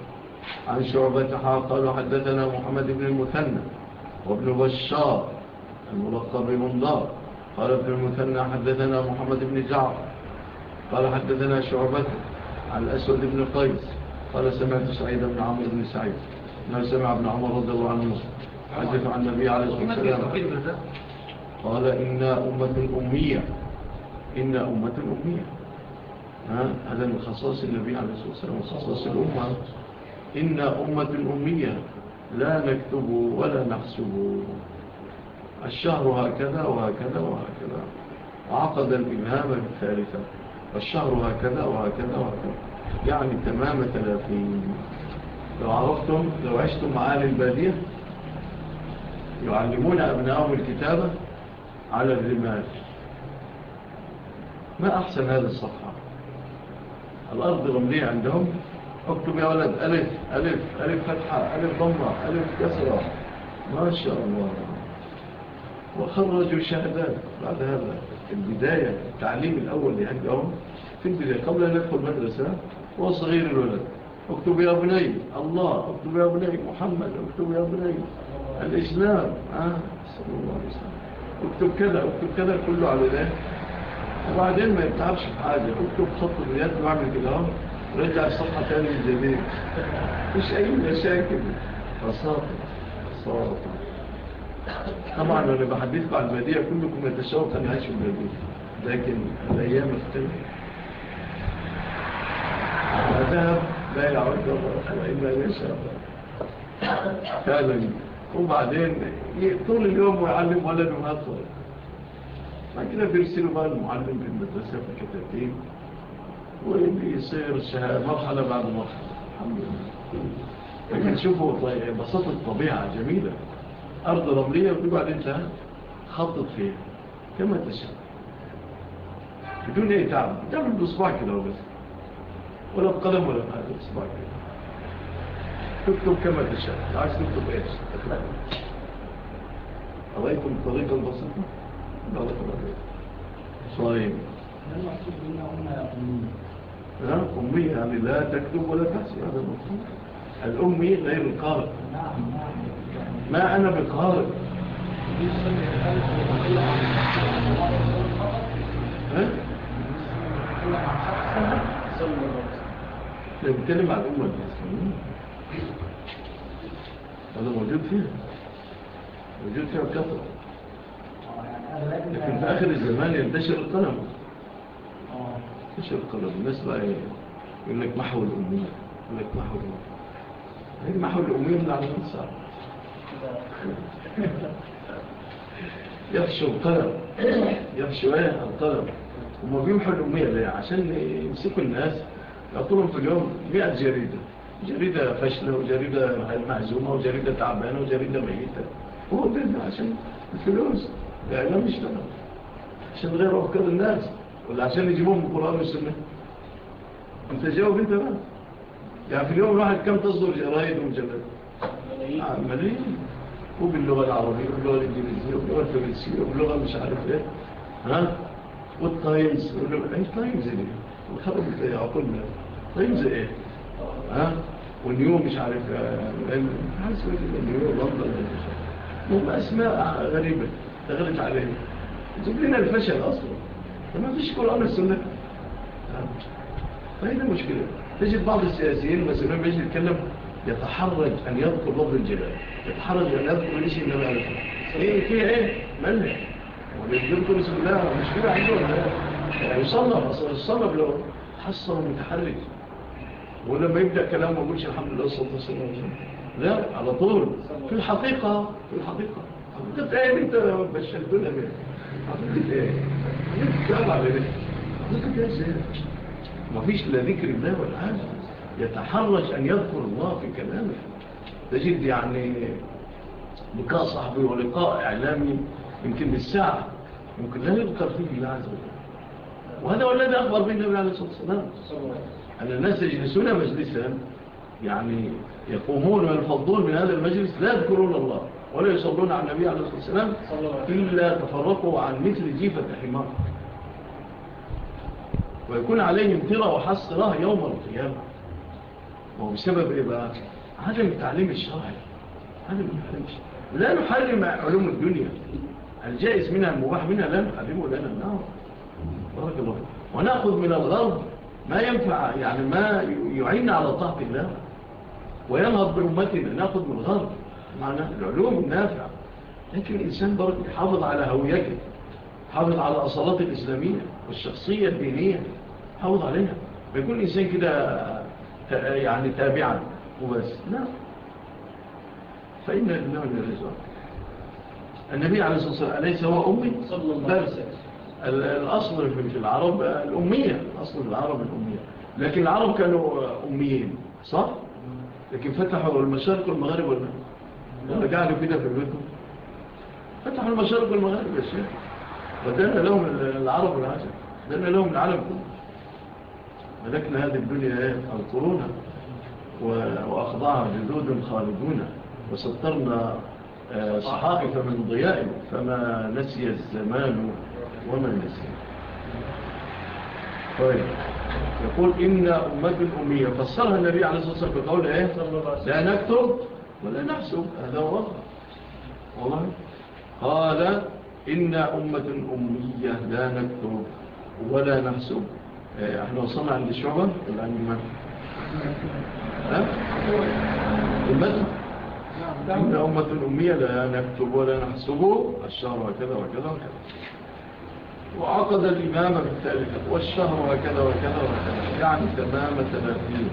عن شعبة قال حدثنا محمد بن المثنى وابن بشار الملقب بمنظار قال ابن المثنى حدثنا محمد بن جعفر قال حدثنا شعبة عن الأسود بن قيس قال سمعت سعيد بن عمر بن سعيد ما سمع ابن عمر رضي الله عنه حدث عن النبي عليه الصلاة والسلام. قال إنا أمة أمية. إنا أمة أمية. هذا من خصاص النبي عليه الصلاة والسلام وخصاص الأمة. إنا أمة أمية لا نكتب ولا نحسب. الشهر هكذا وهكذا وهكذا. عقد الإبهام الثالثة. الشهر هكذا وهكذا وهكذا. يعني تمام ثلاثين لو عرفتم لو عشتم مع أهل البادية يعلمون أبنائهم الكتابة على الرمال. ما أحسن هذه الصفحة؟ الأرض رملية عندهم. اكتب يا ولد ألف ألف ألف فتحة ألف ضمة ألف كسرة. ما شاء الله. وخرجوا شهادات بعد هذا. البداية التعليم الأول لهنج أهم في البداية قبل أن يدخل مدرسة هو صغير الولد. اكتب يا بني الله اكتب يا بني محمد اكتب يا بني الإسلام. آه، صلى الله عليه وسلم. اكتب كذا اكتب كذا كله على ذلك وبعدين ما يبتعبش بحاجة. اكتب خط اليد واعمل كده رجع الصفحة تاني الجديد مش أي مشاكل. بساطة. بساطة. طبعا أنا نبقى حديثكم عن البديع كلكم يتشوق أن يعيش في البديع لكن الأيام استنى ذهب لا يعود إلا إن شاء الله فعلا وبعدين طول اليوم ويعلم ولده ما صار بعد كده بيرسلوا بقى المعلم في المدرسة في الكتابين. وبيصير مرحلة بعد مرحلة الحمد لله. لكن شوفوا طيب، بساطة الطبيعة جميلة. أرض رملية وبعدين تخطط فيها كما تشاء بدون أي تعب تعمل بصباع كده وبس ولا بقلم ولا بقدم بصباع كده تكتب كما تشاء عايز تكتب إيش أرأيكم طريقا البسطة لا لكم صايم أمية يعني لا تكتب ولا تحسب. هذا المطلوب الأمي غير القارئ نعم نعم. ما أنا بقهرك ده بيتكلم عن الأمة المسلمين هذا موجود فيها. موجود فيها بكثرة لكن في آخر الزمان ينتشر القلم. ينتشر القلم. الناس بقى يقول لك محو الأمية. يقول لك محو الأمية. محو الأمية من على الإنسان يخشوا القلم يفشوها القلم؟ هم بيمحوا الأمية عشان يمسكوا الناس. يعطوهم في اليوم مئة جريدة. جريدة فشلة وجريدة معزومة وجريدة تعبانة وجريدة ميتة. هو ده عشان الفلوس. الإعلام يشتغل عشان غير أفكار الناس. ولا عشان يجيبوهم القرآن والسنة. انت جاوب انت بقى. يعني في اليوم الواحد كم تصدر جرائد ومجلد عمالين وباللغة العربية وباللغة الإنجليزية وباللغة الفرنسية وباللغة مش عارف إيه ها والتايمز أي تايمز إيه وخرجت عقلنا تايمز إيه ها؟ والنيو مش عارف حاسس النيو لندن هم أسماء غريبة تغلت علينا تجيب لنا الفشل أصلا ما فيش قرآن السنة فهي المشكلة تجد بعض السياسيين مثلا بيجي يتكلم يتحرج أن يذكر لفظ الجبال. يتحرج أن يذكر الاسم اللي عليه الصلاة ليه في إيه, إيه،, إيه،, إيه، ملح وبيذكر بسم الله مش كده عايزه يعني ولا يصنف أصلا الصنف لو حصه متحرج. ولما يبدأ كلامه ما يقولش الحمد لله الصلاة والسلام لا على طول. في الحقيقة في الحقيقة. حقيقة إيه أنت بشلتنا بيه حقيقة إيه؟ انت على ليه حضرتك ما مفيش لا ذكر الله ولا يتحرج أن يذكر الله في كلامه. تجد يعني لقاء صاحبي ولقاء إعلامي يمكن بالساعة يمكن لا يذكر فيه الله عز وجل. وهذا هو الذي أخبر به النبي عليه الصلاة والسلام. أن الناس يجلسون مجلسا يعني يقومون وينفضون من هذا المجلس لا يذكرون الله ولا يصلون على النبي عليه الصلاة والسلام إلا تفرقوا عن مثل جيفة حمار. ويكون عليهم ترى وحسرة يوم القيامة. وهو إيه بقى عدم التعليم الشرعي عدم التعليم الشرعي لا نحرم علوم الدنيا. الجائز منها المباح منها لا نحرمه لنا النار بارك الله ونأخذ من الغرب ما ينفع يعني ما يعين على طاعة الله. وينهض برمتنا نأخذ من الغرب معنا العلوم النافعة لكن الإنسان برضه يحافظ على هويته. حافظ على أصالات الإسلامية والشخصية الدينية. حافظ عليها. بيكون الإنسان كده يعني تابعا. وبس. لا فإن الإمام من الرزوان. النبي عليه الصلاة والسلام أليس هو أمي؟
صلى الله عليه وسلم.
الأصل في العرب الأمية. الأصل في العرب الأمية. لكن العرب كانوا أميين صح؟ لكن فتحوا المشارق والمغارب والمغارب رجعوا كده في البيت فتحوا المشارق والمغارب يا شيخ. ودانا لهم العرب والعجب دانا لهم العالم كله ملكنا هذه الدنيا أنقرونا وأخضعها جدود خالدون وسترنا آه، صحائف من ضيائه فما نسي الزمان وما نسي. طيب. يقول إن أمة الأمية فسرها النبي عليه الصلاة والسلام بقول إيه؟ لا نكتب ولا نحسب. هذا هو والله. قال إن أمة أمية لا نكتب ولا نحسب. إحنا وصلنا عند الشعبة ولا عند من؟ ها؟ إن أمة الأمية لا نكتب ولا نحسبه الشهر وكذا وكذا وكذا وعقد الإمامة بالتألفة والشهر وكذا وكذا وكذا يعني تمام ثلاثين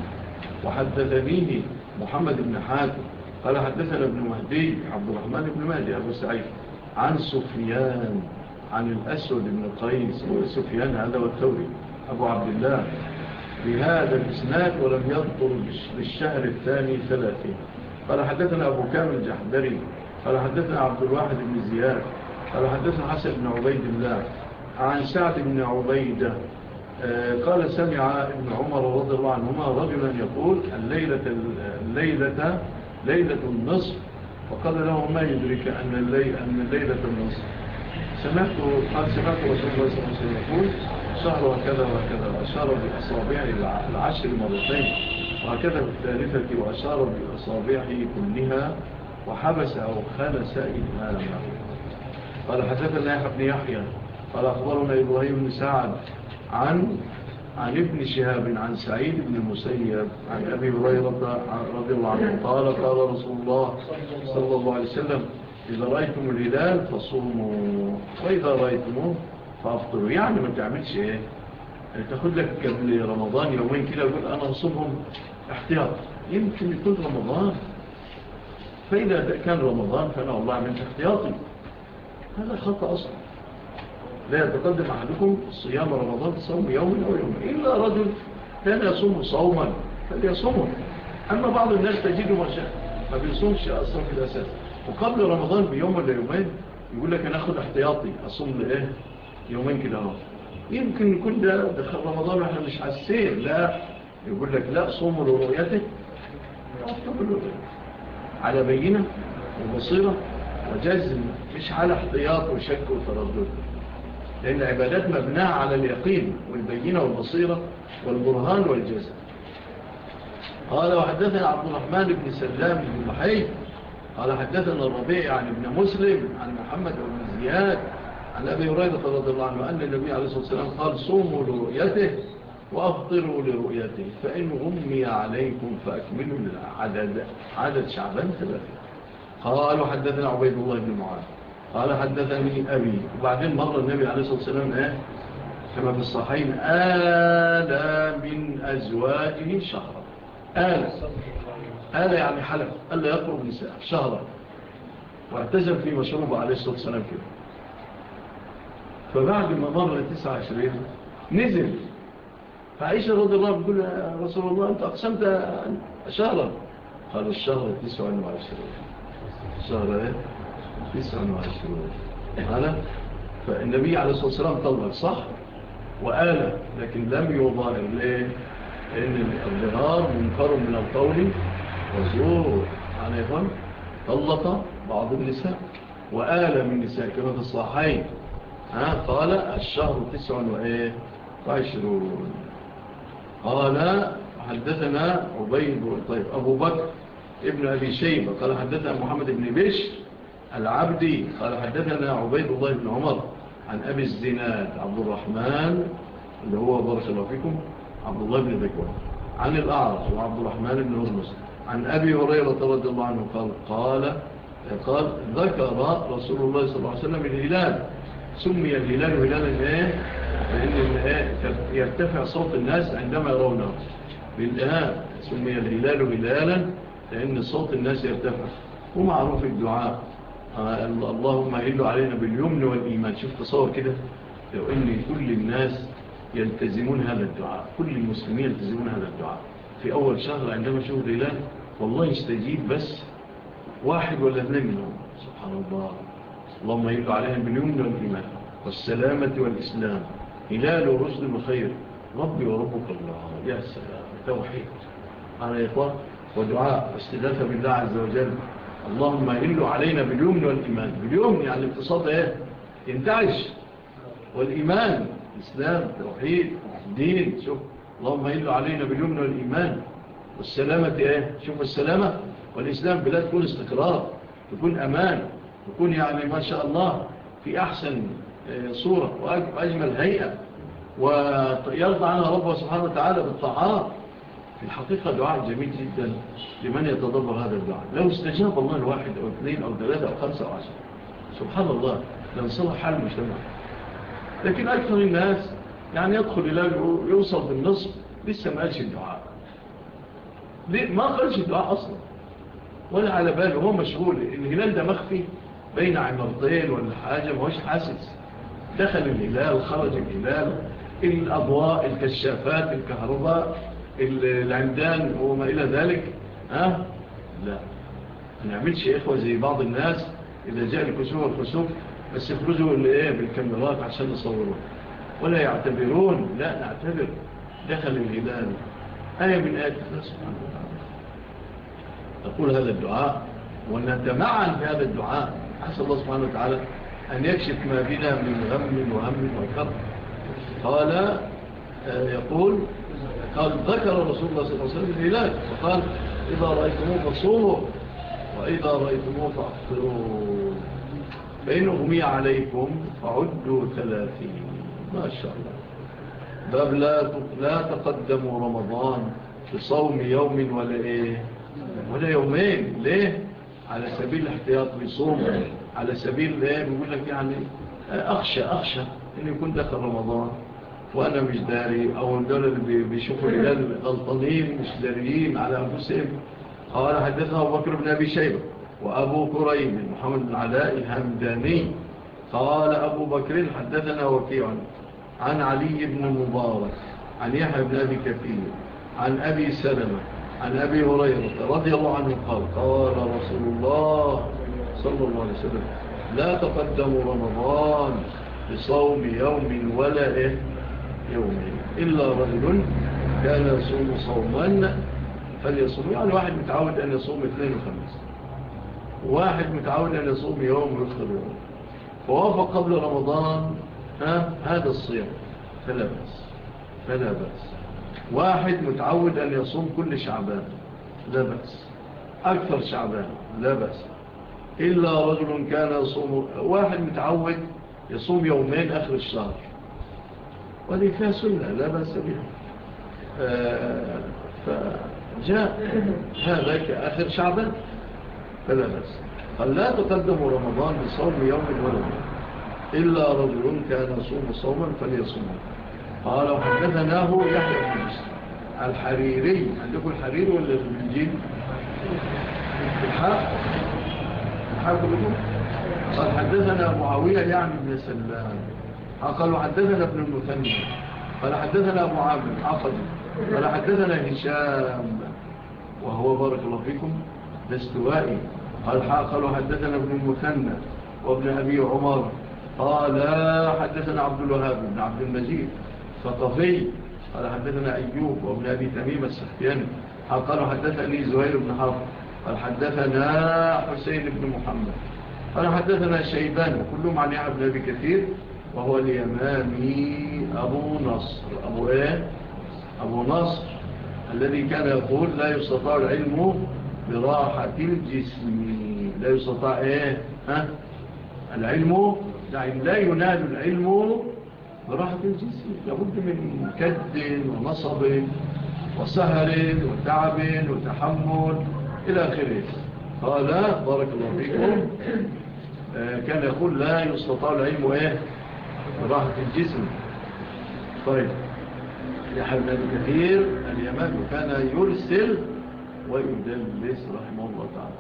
وحدث به محمد بن حاتم قال حدثنا ابن مهدي عبد الرحمن بن مهدي أبو سعيد. عن سفيان عن الأسود بن قيس وسفيان هذا والتوري أبو عبد الله بهذا الإسناد ولم يضطر للشهر الثاني ثلاثين. قال حدثنا أبو كامل جحدري قال حدثنا عبد الواحد بن زياد قال حدثنا حسن بن عبيد الله عن سعد بن عبيدة آه، قال سمع ابن عمر رضي الله عنهما رجلا يقول الليلة, الليلة ليلة النصف. وقال له ما يدرك أن, أن الليلة النصف؟ سمعت قال سمعت رسول الله صلى الله عليه وسلم يقول شهر وكذا وكذا وأشار بأصابعه العشر مرتين وهكذا الثالثة وأشار بأصابعه كلها وحبس أو خلس إمامه قال حدثنا يحيى بن يحيى قال أخبرنا إبراهيم بن سعد عن عن ابن شهاب عن سعيد بن المسيب عن أبي هريرة رضي الله عنه قال قال رسول الله صلى الله عليه وسلم إذا رأيتم الهلال فصوموا وإذا رأيتموه فأفطر. يعني ما تعملش إيه؟ يعني تاخد لك قبل رمضان يومين كده يقول أنا أصبهم احتياط. يمكن يكون رمضان. فإذا كان رمضان فأنا والله عملت احتياطي. هذا خطأ أصلا. لا يتقدم أحدكم صيام رمضان صوم يوم أو يوم إلا رجل كان يصوم صوما فليصومه. أما بعض الناس تجده ما شاء ما بيصومش أصلا في الأساس. وقبل رمضان بيوم ولا يومين يقول لك أنا أخذ احتياطي. أصوم لإيه؟ يومين كده أهو. يمكن يكون ده دخل رمضان وإحنا مش حاسين لا. يقول لك لا صوم لرؤيتك على بينة وبصيرة. وجزم مش على احتياط وشك وتردد. لأن عبادات مبناة على اليقين والبينة والبصيرة والبرهان والجزم. قال وحدثنا عبد الرحمن بن سلام بن محيط قال حدثنا الربيع عن ابن مسلم عن محمد بن زياد عن أبي هريرة رضي الله عنه أن النبي عليه الصلاة والسلام قال صوموا لرؤيته وأفطروا لرؤيته فإن غمي عليكم فأكملوا العدد عدد شعبان ثلاثة. قالوا حدثنا عبيد الله بن معاذ. قال حدثني أبي. وبعدين مرة النبي عليه الصلاة والسلام آه، كما في الصحيح آلى من أزواجه شهرا. آلى آلى يعني حلف ألا يقرب نساء شهرا. واعتزم في مشروبه عليه الصلاة والسلام كده. فبعد ما مر 29 نزل. فعيشة رضي الله بقول يا رسول الله أنت أقسمت شهرا. قال الشهر 29 وعشرين. إيه 29 وعشرين. فالنبي عليه الصلاة والسلام طلق صح؟ وقال لكن لم يظاهر ليه لأن الظهار منكر من القول وزور. يعني عليهم طلق بعض النساء وآل من نساء كما في الصحيح قال الشهر تسع وإيه وعشرون قال حدثنا عبيد طيب أبو بكر ابن أبي شيبة قال حدثنا محمد بن بشر العبدي قال حدثنا عبيد الله بن عمر عن أبي الزناد عبد الرحمن اللي هو بارك الله فيكم عبد الله بن ذكوان عن الأعرف وعبد الرحمن بن هرمس عن أبي هريرة رضي الله عنه قال قال قال ذكر رسول الله صلى الله عليه وسلم الهلال سمي الهلال هلالا لأن يرتفع صوت الناس عندما يرونه. بالآه سمي الهلال هلالا لأن صوت الناس يرتفع. ومعروف الدعاء. اللهم هل علينا باليمن والإيمان. شوف تصور كده. لو أن كل الناس يلتزمون هذا الدعاء كل المسلمين يلتزمون هذا الدعاء. في أول شهر عندما شهر الهلال والله يستجيب بس واحد ولا اثنين منهم. سبحان الله. اللهم يبقى عليها باليمن والإيمان والسلامة والإسلام. هلال ورسل وخير ربي وربك الله. يا سلام. توحيد. على إخوة. ودعاء. استدافة بالله عز وجل. اللهم يهل علينا باليمن والإيمان باليمن يعني الاقتصاد إيه؟ انتعش والإيمان. إسلام توحيد دين. شوف. اللهم يهل علينا باليمن والإيمان والسلامة إيه؟ شوف السلامة. والإسلام بلاد تكون استقرار تكون أمان. تكون يعني ما شاء الله في أحسن آه، صورة وأجمل هيئة. ويرضى عنها ربه سبحانه وتعالى بالطعام في الحقيقة دعاء جميل جدا لمن يتضبر هذا الدعاء. لو استجاب الله الواحد أو اثنين أو ثلاثة أو خمسة أو عشر سبحان الله لنصلح حال المجتمع. لكن أكثر الناس يعني يدخل إلى يوصل بالنصف لسه ما قالش الدعاء. ليه؟ ما قالش الدعاء أصلا. ولا على باله. هو مشغول. الهلال ده مخفي. بين عمرتين ولا حاجة ما حاسس. دخل الهلال خرج الهلال. الأضواء الكشافات الكهرباء العمدان وما إلى ذلك. ها؟ لا. ما نعملش إخوة زي بعض الناس إذا جاء الكسوف والخسوف بس يخرجوا إيه، بالكاميرات عشان نصورون ولا يعتبرون. لا نعتبر. دخل الهلال. آية من آية الله سبحانه وتعالى؟ تقول هذا الدعاء ونتمعن هذا الدعاء. أسأل الله سبحانه وتعالى أن يكشف ما بنا من غم وهم وكرب قال آه، يقول قال ذكر رسول الله صلى الله عليه وسلم الهلال. وقال إذا رأيتموه فصوموا وإذا رأيتموه فأحضروا فإن أغمي عليكم فعدوا ثلاثين. ما شاء الله. باب لا لا تقدموا رمضان بصوم يوم ولا إيه؟ ولا يومين. ليه؟ على سبيل الاحتياط بيصوم على سبيل ده بيقول لك يعني آه، أخشى أخشى أن يكون دخل رمضان وأنا مش داري أو دول اللي بيشوفوا رجال غلطانين مش داريين على أنفسهم. سيب قال حدثها أبو بكر بن أبي شيبة وأبو كريم محمد بن علاء الهمداني. قال أبو بكر حدثنا وكيعا عن علي بن مبارك عن يحيى بن أبي كثير عن أبي سلمة عن أبي هريرة رضي الله عنه قال قال رسول الله صلى الله عليه وسلم لا تقدم رمضان بصوم يوم ولا يوم إلا رجل كان يصوم صوما فليصوم. يعني واحد متعود أن يصوم اثنين وخمس واحد متعود أن يصوم يوم ويفطر يوم فوافق قبل رمضان ها هذا الصيام. فلا بأس. فلا بأس. واحد متعود أن يصوم كل شعبان لا بأس. أكثر شعبان لا بأس. إلا رجل كان يصوم واحد متعود يصوم يومين آخر الشهر. وهذه فيها سنة لا بأس بها. آه، فجاء هذا كآخر شعبان فلا بأس. قال لا تقدم رمضان بصوم يوم ولا يوم. إلا رجل كان يصوم صوما فليصومه قال وحدثناه يحيى بن الحريري عندكم الحريري ولا الجيل الحق الحق بدون قال حدثنا معاوية يعني بن سلام قال حدثنا ابن المثنى. قال حدثنا أبو عامر عقد قال حدثنا هشام. وهو بارك الله فيكم باستوائي قال قال حدثنا ابن المثنى وابن أبي عمر. قال حدثنا عبد الوهاب بن عبد المجيد. الثقفي قال حدثنا أيوب وابن أبي تميم السحبياني قال حدثني زهير بن حرب. قال حدثنا حسين بن محمد. قال حدثنا شيبان. كلهم عن يعب نبي كثير. وهو اليمامي أبو نصر. أبو إيه؟ أبو نصر. الذي كان يقول لا يستطاع العلم براحة الجسم. لا يستطاع إيه؟ ها؟ العلم؟ لا ينال العلم براحة الجسم لابد من كد ونصب وسهر وتعب وتحمل إلى آخره. قال بارك الله فيكم. آه، كان يقول لا يستطاع العلم وإيه راحة الجسم طيب يحيى بن كثير اليمان كان يرسل ويدلس رحمه الله تعالى.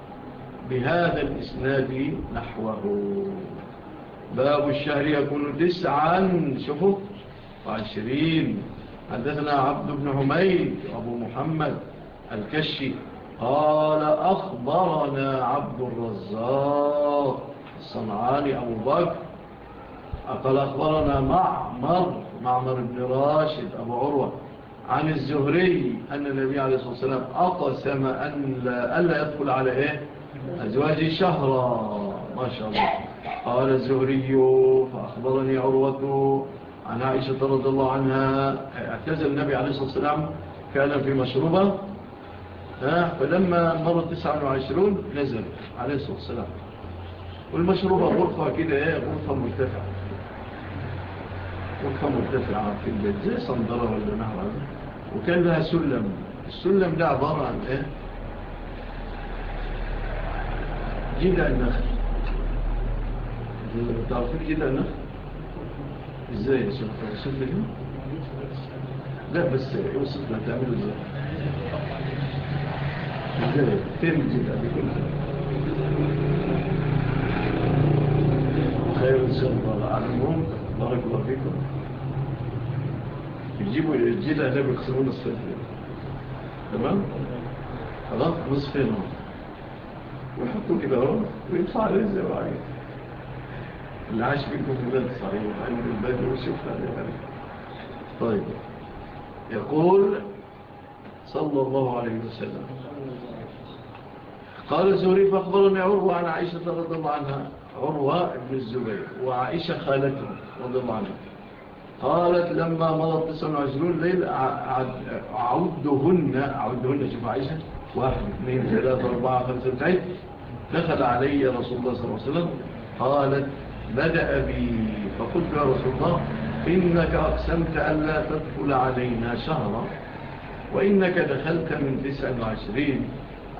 بهذا الإسناد نحوه. باب الشهر يكون تسعا شوفوا وعشرين حدثنا عبد بن حميد أبو محمد الكشي. قال أخبرنا عبد الرزاق الصنعاني أبو بكر. قال أخبرنا معمر معمر بن راشد أبو عروة عن الزهري أن النبي عليه الصلاة والسلام أقسم أن لا, أن لا يدخل على إيه؟ أزواجي شهرا. ما شاء الله قال الزهري فأخبرني عروة عن عائشة رضي الله عنها اعتزل النبي عليه الصلاة والسلام كان في مشروبة فلما مرة 29 نزل عليه الصلاة والسلام. والمشروبة غرفة كده إيه غرفة مرتفعة غرفة مرتفعة في البيت زي صندرة ولا نحو وكان لها سلم. السلم ده عبارة عن إيه جدع النخل Tavsif جدا إزاي يا شيخ توصيف لا بس اوصف ما تعمله إزاي إزاي فين جدا بكل خير ان شاء الله علمهم بارك الله فيكم يجيبوا الجيل ده بيخسروا نصف تمام خلاص نصفين ويحطوا كده اهو عليه زي ما عايز العاش في بلاد صحيح عند البدو وشوف هذا طيب. يقول صلى الله عليه وسلم. قال زوري فأخبرني عروة عن عائشة رضي الله عنها. عروة بن الزبير وعائشة خالته رضي الله عنها. قالت لما مضت 29 ليلة عودهن عودهن شوف عائشة. واحد اثنين ثلاثة أربعة خمسة تسعين دخل علي رسول الله صلى الله عليه وسلم. قالت بدأ بي فقلت يا رسول الله إنك أقسمت أن لا تدخل علينا شهرا وإنك دخلت من تسع وعشرين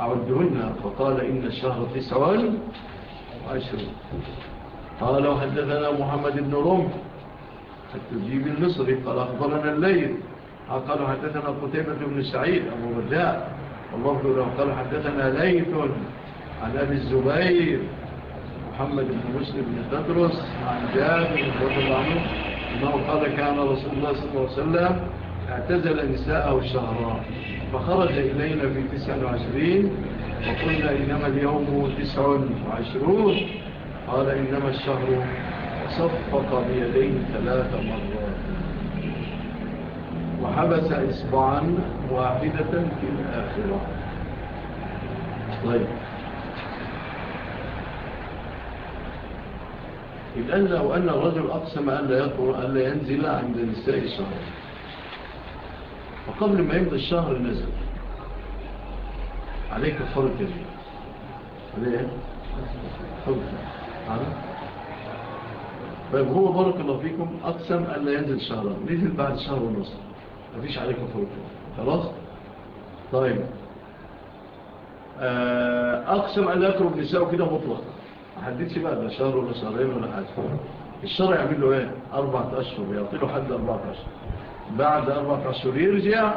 أعدهن؟ فقال إن الشهر تسع وعشرين. قال وحدثنا محمد بن رمح التجيب المصري قال أخبرنا الليل. قال حدثنا قتيبة بن سعيد أبو بلاء الله قال حدثنا ليث عن أبي الزبير محمد بن مسلم بن تدرس عن جابر رضي الله عنه أنه قال كان رسول الله صلى الله عليه وسلم اعتزل نساءه الشهراء فخرج إلينا في 29 وقلنا إنما اليوم 29 قال إنما الشهر صفق بيديه ثلاث مرات. وحبس إصبعا واحدة في الآخرة. طيب. إذن لو أن الرجل أقسم أن لا, أن لا ينزل عند نساء الشهر فقبل ما يمضي الشهر نزل. عليك فرق جديد عليه إيه؟ نعم. طيب هو بارك الله فيكم أقسم أن لا ينزل شهر نزل بعد شهر ونص. مفيش عليك فرق خلاص؟ طيب. آه، أقسم أن لا يقرب نساء كده مطلق حددتي بقى ده شهر ولا شهرين ولا حاجة. الشرع يعمل له إيه؟ أربعة أشهر يعطي له حد أربعة أشهر. بعد أربعة أشهر يرجع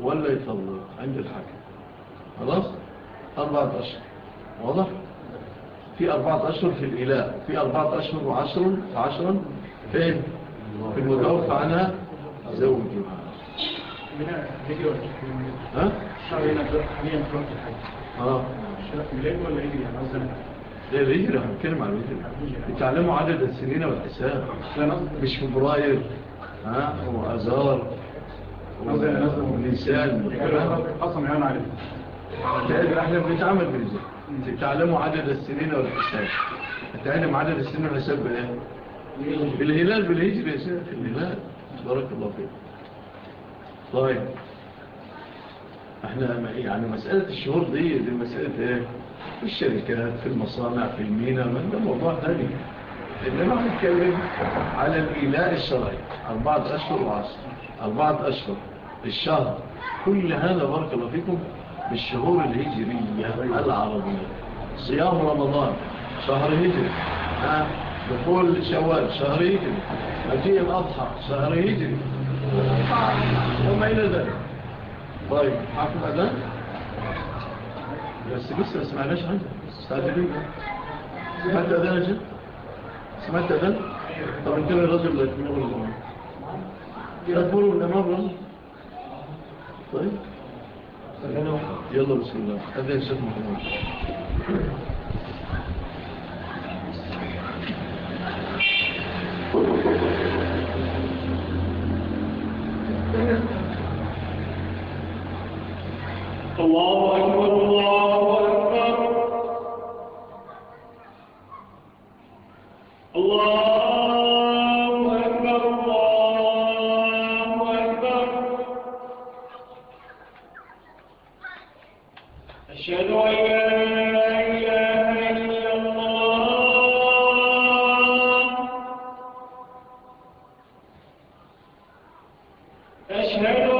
ولا يطلق عند الحاكم. خلاص؟ أربعة أشهر. واضح؟ في أربعة أشهر في الإله في أربعة أشهر وعشر وعشر فين؟ في المتوفى عنها زوجها. ها؟
شعر هنا حاليا فرق
الحاجة
آه. في ولا إيه؟ يعني
للهجرة كلمه عن الهجرة يتعلموا عدد السنين والحساب مش فبراير ها وأزار
ولسان حصم
لازم إحنا بنتعامل بالزي عدد السنين والحساب بتعلم عدد السنين والحساب بايه بالهلال بالهجري يا شيخ الهلال بارك الله فيك طيب إحنا يعني مسألة الشهور دي دي مسألة إيه في الشركات في المصانع في المينا من ده موضوع ثاني إنما نتكلم على الإيلاء الشرعي أربعة أشهر وعشر أربعة أشهر الشهر كل هذا بارك الله فيكم بالشهور الهجرية العربية صيام رمضان شهر هجري دخول شوال شهر هجري مجيء الأضحى شهر هجري وما إلى ذلك طيب حكم أذان بس لسه ما سمعناش حاجة استعجلين سمعت اذان يا سمعت اذان طب انت الراجل اللي يتمر الامام يتمر الامام طيب يلا بسم الله
هذا يا شيخ أشهد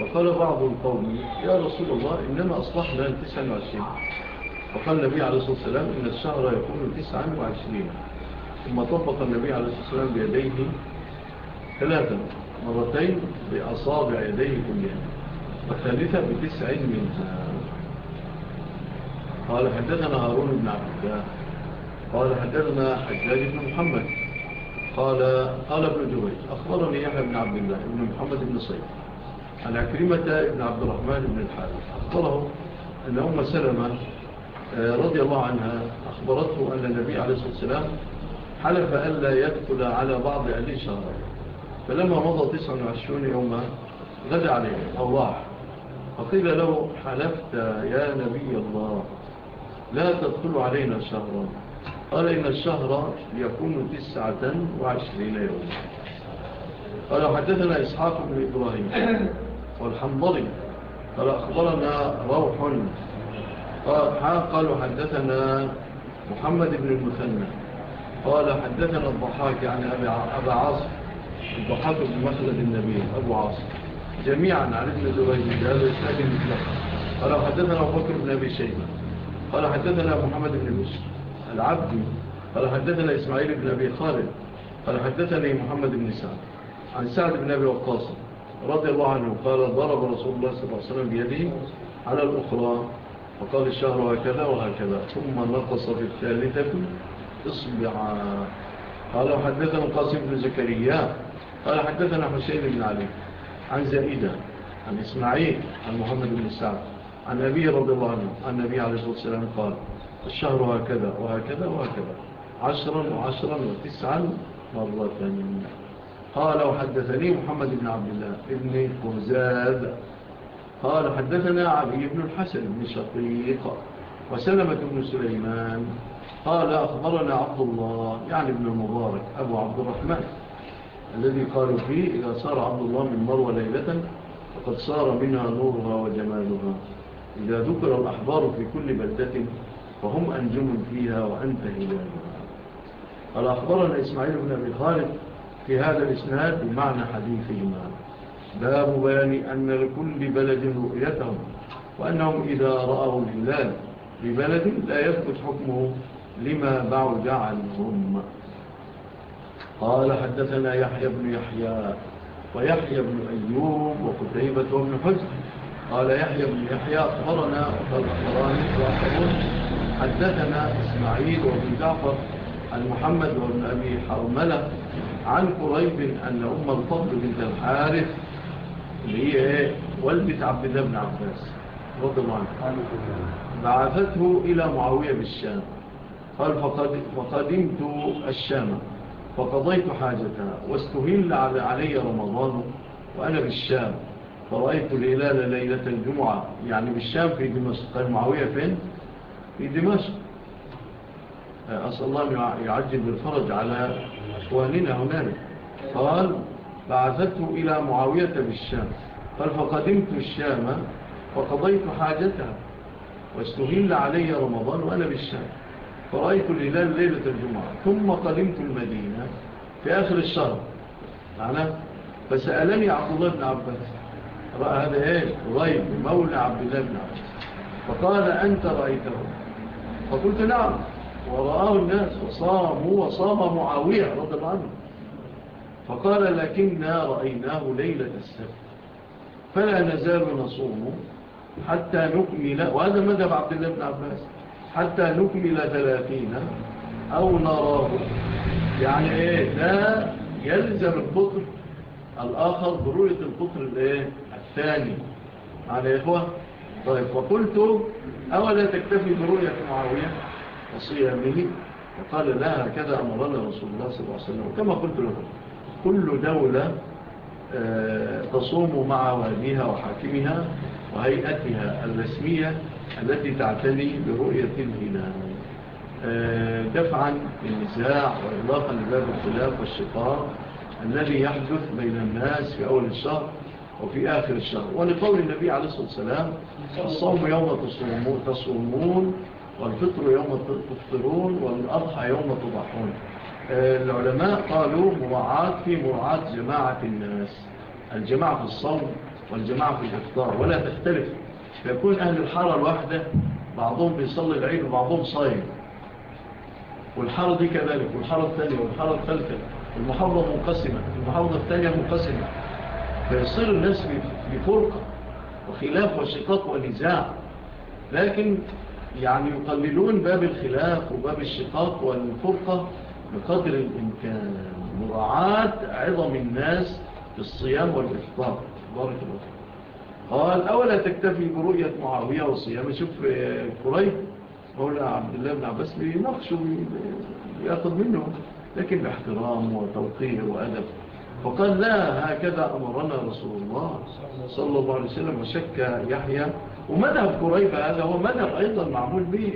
فقال بعض القوم يا رسول الله إنما أصلحنا 29 وقال النبي عليه الصلاة والسلام إن الشهر يكون 29 ثم طبق النبي عليه الصلاة والسلام بيديه ثلاثة مرتين بأصابع يديه كلها والثالثة بتسع منها. قال حدثنا هارون بن عبد الله. قال حدثنا حجاج بن محمد. قال قال ابن جويل أخبرني يحيى بن عبد الله بن محمد بن صيف. عن عكرمة بن عبد الرحمن بن الحارث. أخبره أن أم سلمة آه، رضي الله عنها أخبرته أن النبي عليه الصلاة والسلام حلف أن لا يدخل على بعض أهلي شهر فلما مضى 29 يوما غدا عليه الله فقيل له حلفت يا نبي الله لا تدخل علينا شهرا قال إن الشهر يكون تسعة وعشرين يوم قال حدثنا إسحاق بن إبراهيم. والحنظري قال أخبرنا روح قال قالوا حدثنا محمد بن المثنى. قال حدثنا الضحاك عن أبا عاصم الضحاك بن مخلد النبي أبو عاصم جميعا عن ابن زبيد هذا الإسلام المثلق قال حدثنا بكر بن أبي شيبة. قال حدثنا محمد بن بشر العبدي. قال حدثنا إسماعيل بن أبي خالد. قال حدثني محمد بن سعد. عن سعد بن أبي وقاصر رضي الله عنه قال ضرب رسول الله صلى الله عليه وسلم بيده على الأخرى فقال الشهر هكذا وهكذا. ثم نقص في الثالثة إصبعا. قال حدثنا قاسم بن زكريا. قال حدثنا حسين بن علي عن زائدة عن إسماعيل عن محمد بن سعد عن نبي رضي الله عنه عن نبي عليه الصلاة والسلام قال الشهر هكذا وهكذا وهكذا. عشرا وعشرا وتسعا مرة. ثانية قال وحدثني محمد بن عبد الله ابن قزاد قال حدثنا علي بن الحسن بن شقيق وسلمة بن سليمان. قال أخبرنا عبد الله يعني ابن المبارك أبو عبد الرحمن الذي قالوا فيه إذا صار عبد الله من مروى ليلة فقد صار منها نورها وجمالها. إذا ذكر الأحبار في كل بلدة فهم أنجم فيها وأنت هلالها. قال أخبرنا إسماعيل بن أبي خالد في هذا الإسناد بمعنى حديثهما باب بيان أن لكل بلد رؤيتهم وأنهم إذا رأوا الهلال ببلد لا يثبت حكمه لما بعد عنهم قال حدثنا يحيى بن يحيى ويحيى بن أيوب وقتيبة وابن حزن قال يحيى بن يحيى أخبرنا فالأخراني وأخبرون حدثنا إسماعيل وابن جعفر عن محمد وابن أبي حرملة عن قريب أن أم الفضل بنت الحارث اللي هي والدة عبد الله بن عباس رضي الله بعثته إلى معاوية بالشام. قال فقدمت الشام. فقضيت حاجتها. واستهل علي رمضان وأنا بالشام. فرأيت الهلال ليلة الجمعة. يعني بالشام في دمشق. قال معاوية فين؟ في دمشق. أسأل الله يعجل بالفرج على وأهلنا هناك قال بعثته إلى معاوية بالشام قال فقدمت الشام فقضيت حاجتها واستهل علي رمضان وأنا بالشام. فرأيت الهلال ليلة الجمعة ثم قدمت المدينة في آخر الشهر. فسألني عبد الله بن عباس رأى هذا إيه غيب مولى عبد الله بن عباس. فقال أنت رأيته؟ فقلت نعم. ورآه الناس وصاموا وصام معاوية رضي الله عنه. فقال لكننا رأيناه ليلة السبت. فلا نزال نصوم حتى نكمل وهذا مذهب عبد الله بن عباس حتى نكمل ثلاثين أو نراه. يعني إيه؟ لا يلزم القطر الآخر ضرورة القطر الإيه؟ الثاني. على إخوة طيب فقلت أولا تكتفي برؤية معاوية؟ وصيامه وقال لها هكذا أمرنا رسول الله صلى الله عليه وسلم. وكما قلت لكم كل دولة آه، تصوم مع واليها وحاكمها وهيئتها الرسمية التي تعتني برؤية الهلال آه، دفعا للنزاع وإضافا لباب الخلاف والشقاق الذي يحدث بين الناس في أول الشهر وفي آخر الشهر. ولقول النبي عليه الصلاة والسلام الصوم يوم تصومون, تصومون والفطر يوم تفطرون والأضحى يوم تضحون. آه، العلماء قالوا مراعاة في مراعاة جماعة الناس. الجماعة في الصوم والجماعة في الإفطار ولا تختلف. فيكون أهل الحارة الواحدة بعضهم بيصلي العيد وبعضهم صايم. والحارة دي كذلك والحارة الثانية والحارة الثالثة. المحافظة منقسمة المحافظة الثانية منقسمة. فيصير الناس بفرقة وخلاف وشقاق ونزاع. لكن يعني يقللون باب الخلاف وباب الشقاق والفرقة بقدر الإمكان. مراعاة عظم الناس في الصيام والإفطار. بارك الله قال أولا تكتفي برؤية معاوية وصيام. شوف آه، قريب قول عبد الله بن عباس بيناقشه يأخذ منه لكن باحترام وتوقير وأدب. فقال لا هكذا أمرنا رسول الله صلى الله عليه وسلم وشك يحيى ومذهب كريبة هذا هو مذهب أيضا معمول به.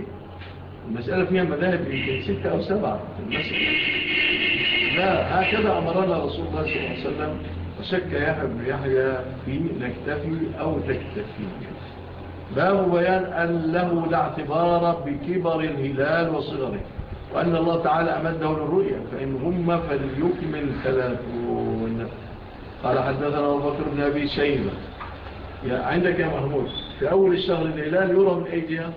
المسألة فيها مذاهب يمكن ستة أو سبعة المسألة. لا هكذا أمرنا رسول الله صلى الله عليه وسلم. وشك يحب يحيى في نكتفي أو تكتفي. باب بيان أن له الاعتبار بكبر الهلال وصغره. وأن الله تعالى أمده للرؤية فإن هم فليكمل ثلاثون. قال حدثنا البكر بن أبي شيبة. عندك يا محمود. في أول الشهر الهلال يرى من أي جهة؟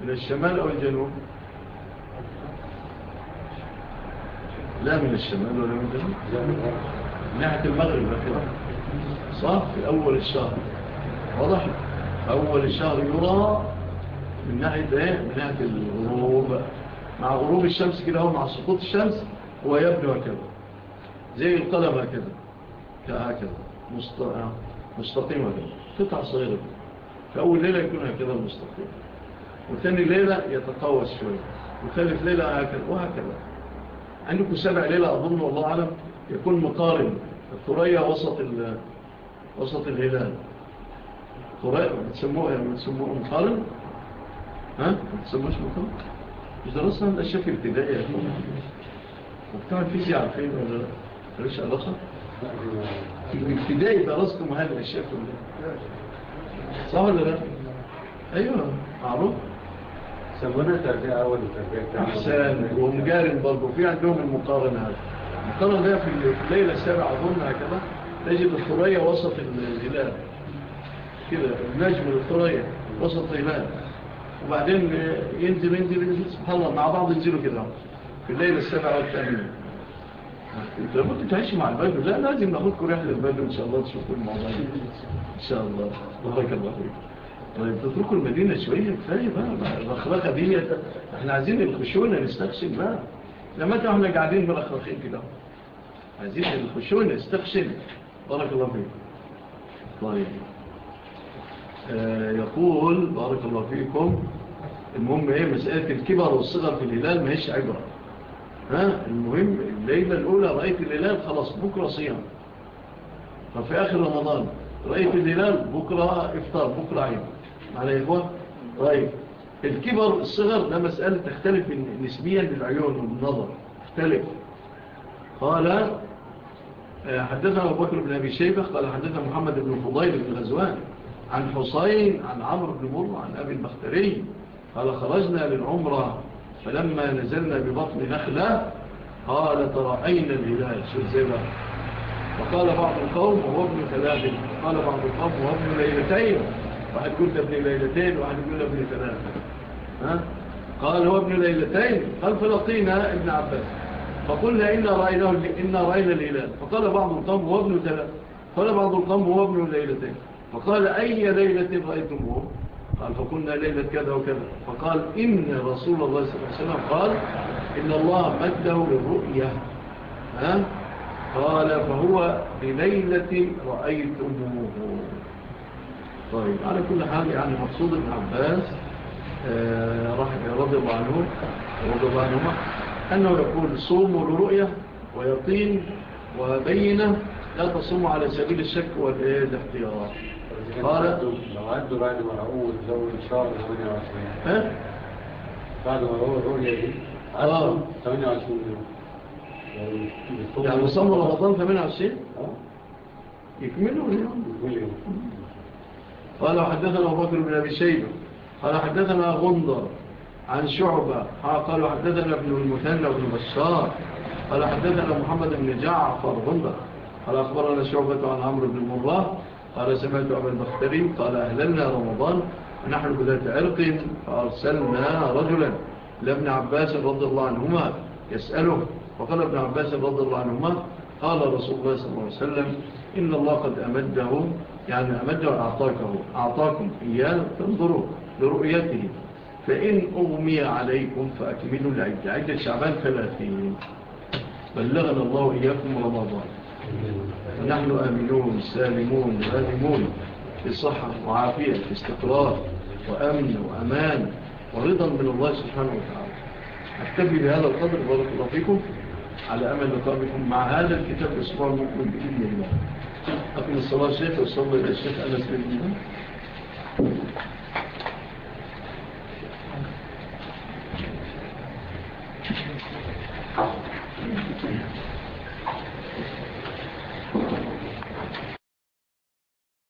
من الشمال أو الجنوب؟ لا من الشمال ولا من الجنوب. ناحية المغرب أخيرا صح؟ في أول الشهر. واضح؟ أول الشهر يرى من ناحية إيه؟ من ناحية الغروب. مع غروب الشمس كده مع سقوط الشمس هو يبدو هكذا زي القلم هكذا. هكذا مستقيم هكذا قطع صغيرة فأول ليلة يكون هكذا مستقيم وثاني ليلة يتقوص شوية. وثالث ليلة هكذا وهكذا. عندكم سبع ليلة أظن والله أعلم يكون مقارن. الثرية وسط وسط الهلال. الثريا ما تسموه يعني مقارن؟ ها؟ ما بتسموهاش مقارن؟ مش درسنا الأشياء في ابتدائي وبتاع الفيزياء عارفين ولا لا؟ ليش علاقة؟ في الابتداء يبقى راسكم هذا الشيء صح ولا لا؟ أيوه. معروف.
سمونا تربية أول وتربية
أحسن. ومقارن برضو. في عندهم المقارنة هذا المقارنة هي في الليلة السابعة أظن هكذا. تجد الثرية وسط الهلال. كده. النجم الثرية وسط الهلال. وبعدين ينزل ينزل ينزل سبحان الله مع بعض ينزلوا كده. في الليلة السابعة والثامنة لابد تعيش مع البدو لا لازم ناخدكم رحلة البدو إن شاء الله تشوفوا الموضوع إن شاء الله بارك الله فيك طيب تتركوا المدينة شوية كفاية بقى الأخلاقة دي إحنا عايزين الخشونة نستخشن بقى لما إحنا قاعدين بالأخلاقين كده عايزين الخشونة نستخشن بارك الله فيك طيب يقول بارك الله فيكم المهم إيه مسألة الكبر والصغر في الهلال ما هيش عبرة ها؟ المهم الليلة الأولى رأيت الهلال خلاص بكرة صيام. ففي آخر رمضان رأيت الهلال بكرة إفطار بكرة عين على إخوة طيب. الكبر الصغر ده مسألة تختلف نسبيا للعيون والنظر. تختلف. قال آه، حدثنا أبو بكر بن أبي شيبة قال حدثنا محمد بن فضيل بن غزوان عن حسين عن عمر بن مر عن أبي البختري. قال خرجنا للعمرة فلما نزلنا ببطن نخلة قال ترأينا الهلال سلزلة وقال بعض القوم هو ابن ثلاث قال بعض القوم هو ابن ليلتين. واحد قلت ابن ليلتين واحد قلت ابن ثلاث ها؟ قال هو ابن ليلتين. قال فلقينا ابن عباس. فقلنا إنا رأيناه إنا رأينا الهلال. فقال بعض القوم هو ابن ثلاث قال بعض القوم هو ابن ليلتين. فقال أي ليلة رأيتموه؟ قال فكنا ليلة كذا وكذا فقال إن رسول الله صلى الله عليه وسلم قال إن الله مده للرؤية ها؟ قال فهو بليلة رأيتموه. طيب على كل حال يعني مقصود ابن عباس آه، رضي الله عنه رضي الله عنه أنه يقول صوموا لرؤية ويقين وبينة لا تصوموا على سبيل الشك والاحتيار
لو عدوا بعد ما 28 بعد ما 28
آه.
يوم. يعني
وصلنا رمضان 28
آه.
يكملوا اليوم.
يكملوا
قال حدثنا أبو بكر بن أبي شيبة قال حدثنا غندر عن شعبة قال حدثنا ابن المثنى وابن بشار قال حدثنا محمد بن جعفر غندر. قال أخبرنا شعبة عن عمرو بن مره قال سمعت أبا المختري قال أهللنا رمضان نحن بذات عرق فأرسلنا رجلا. لابن عباس رضي الله عنهما يسأله وقال ابن عباس رضي الله عنهما قال رسول الله صلى الله عليه وسلم إن الله قد أمده يعني أمده أعطاكه أعطاكم إياه فانظروا لرؤيته. فإن أغمي عليكم فأكملوا العدة عدة شعبان ثلاثين. بلغنا الله إياكم رمضان. ونحن آمنون سالمون غالمون في وعافية في استقرار وأمن وأمان ورضا من الله سبحانه وتعالى. أكتبي بهذا القدر بارك الله فيكم على أمل لقابكم مع هذا الكتاب الأسبوع المقبل بإذن الله. أقل الصلاة الشيخ والصلاة إلى الشيخ أنس بن الله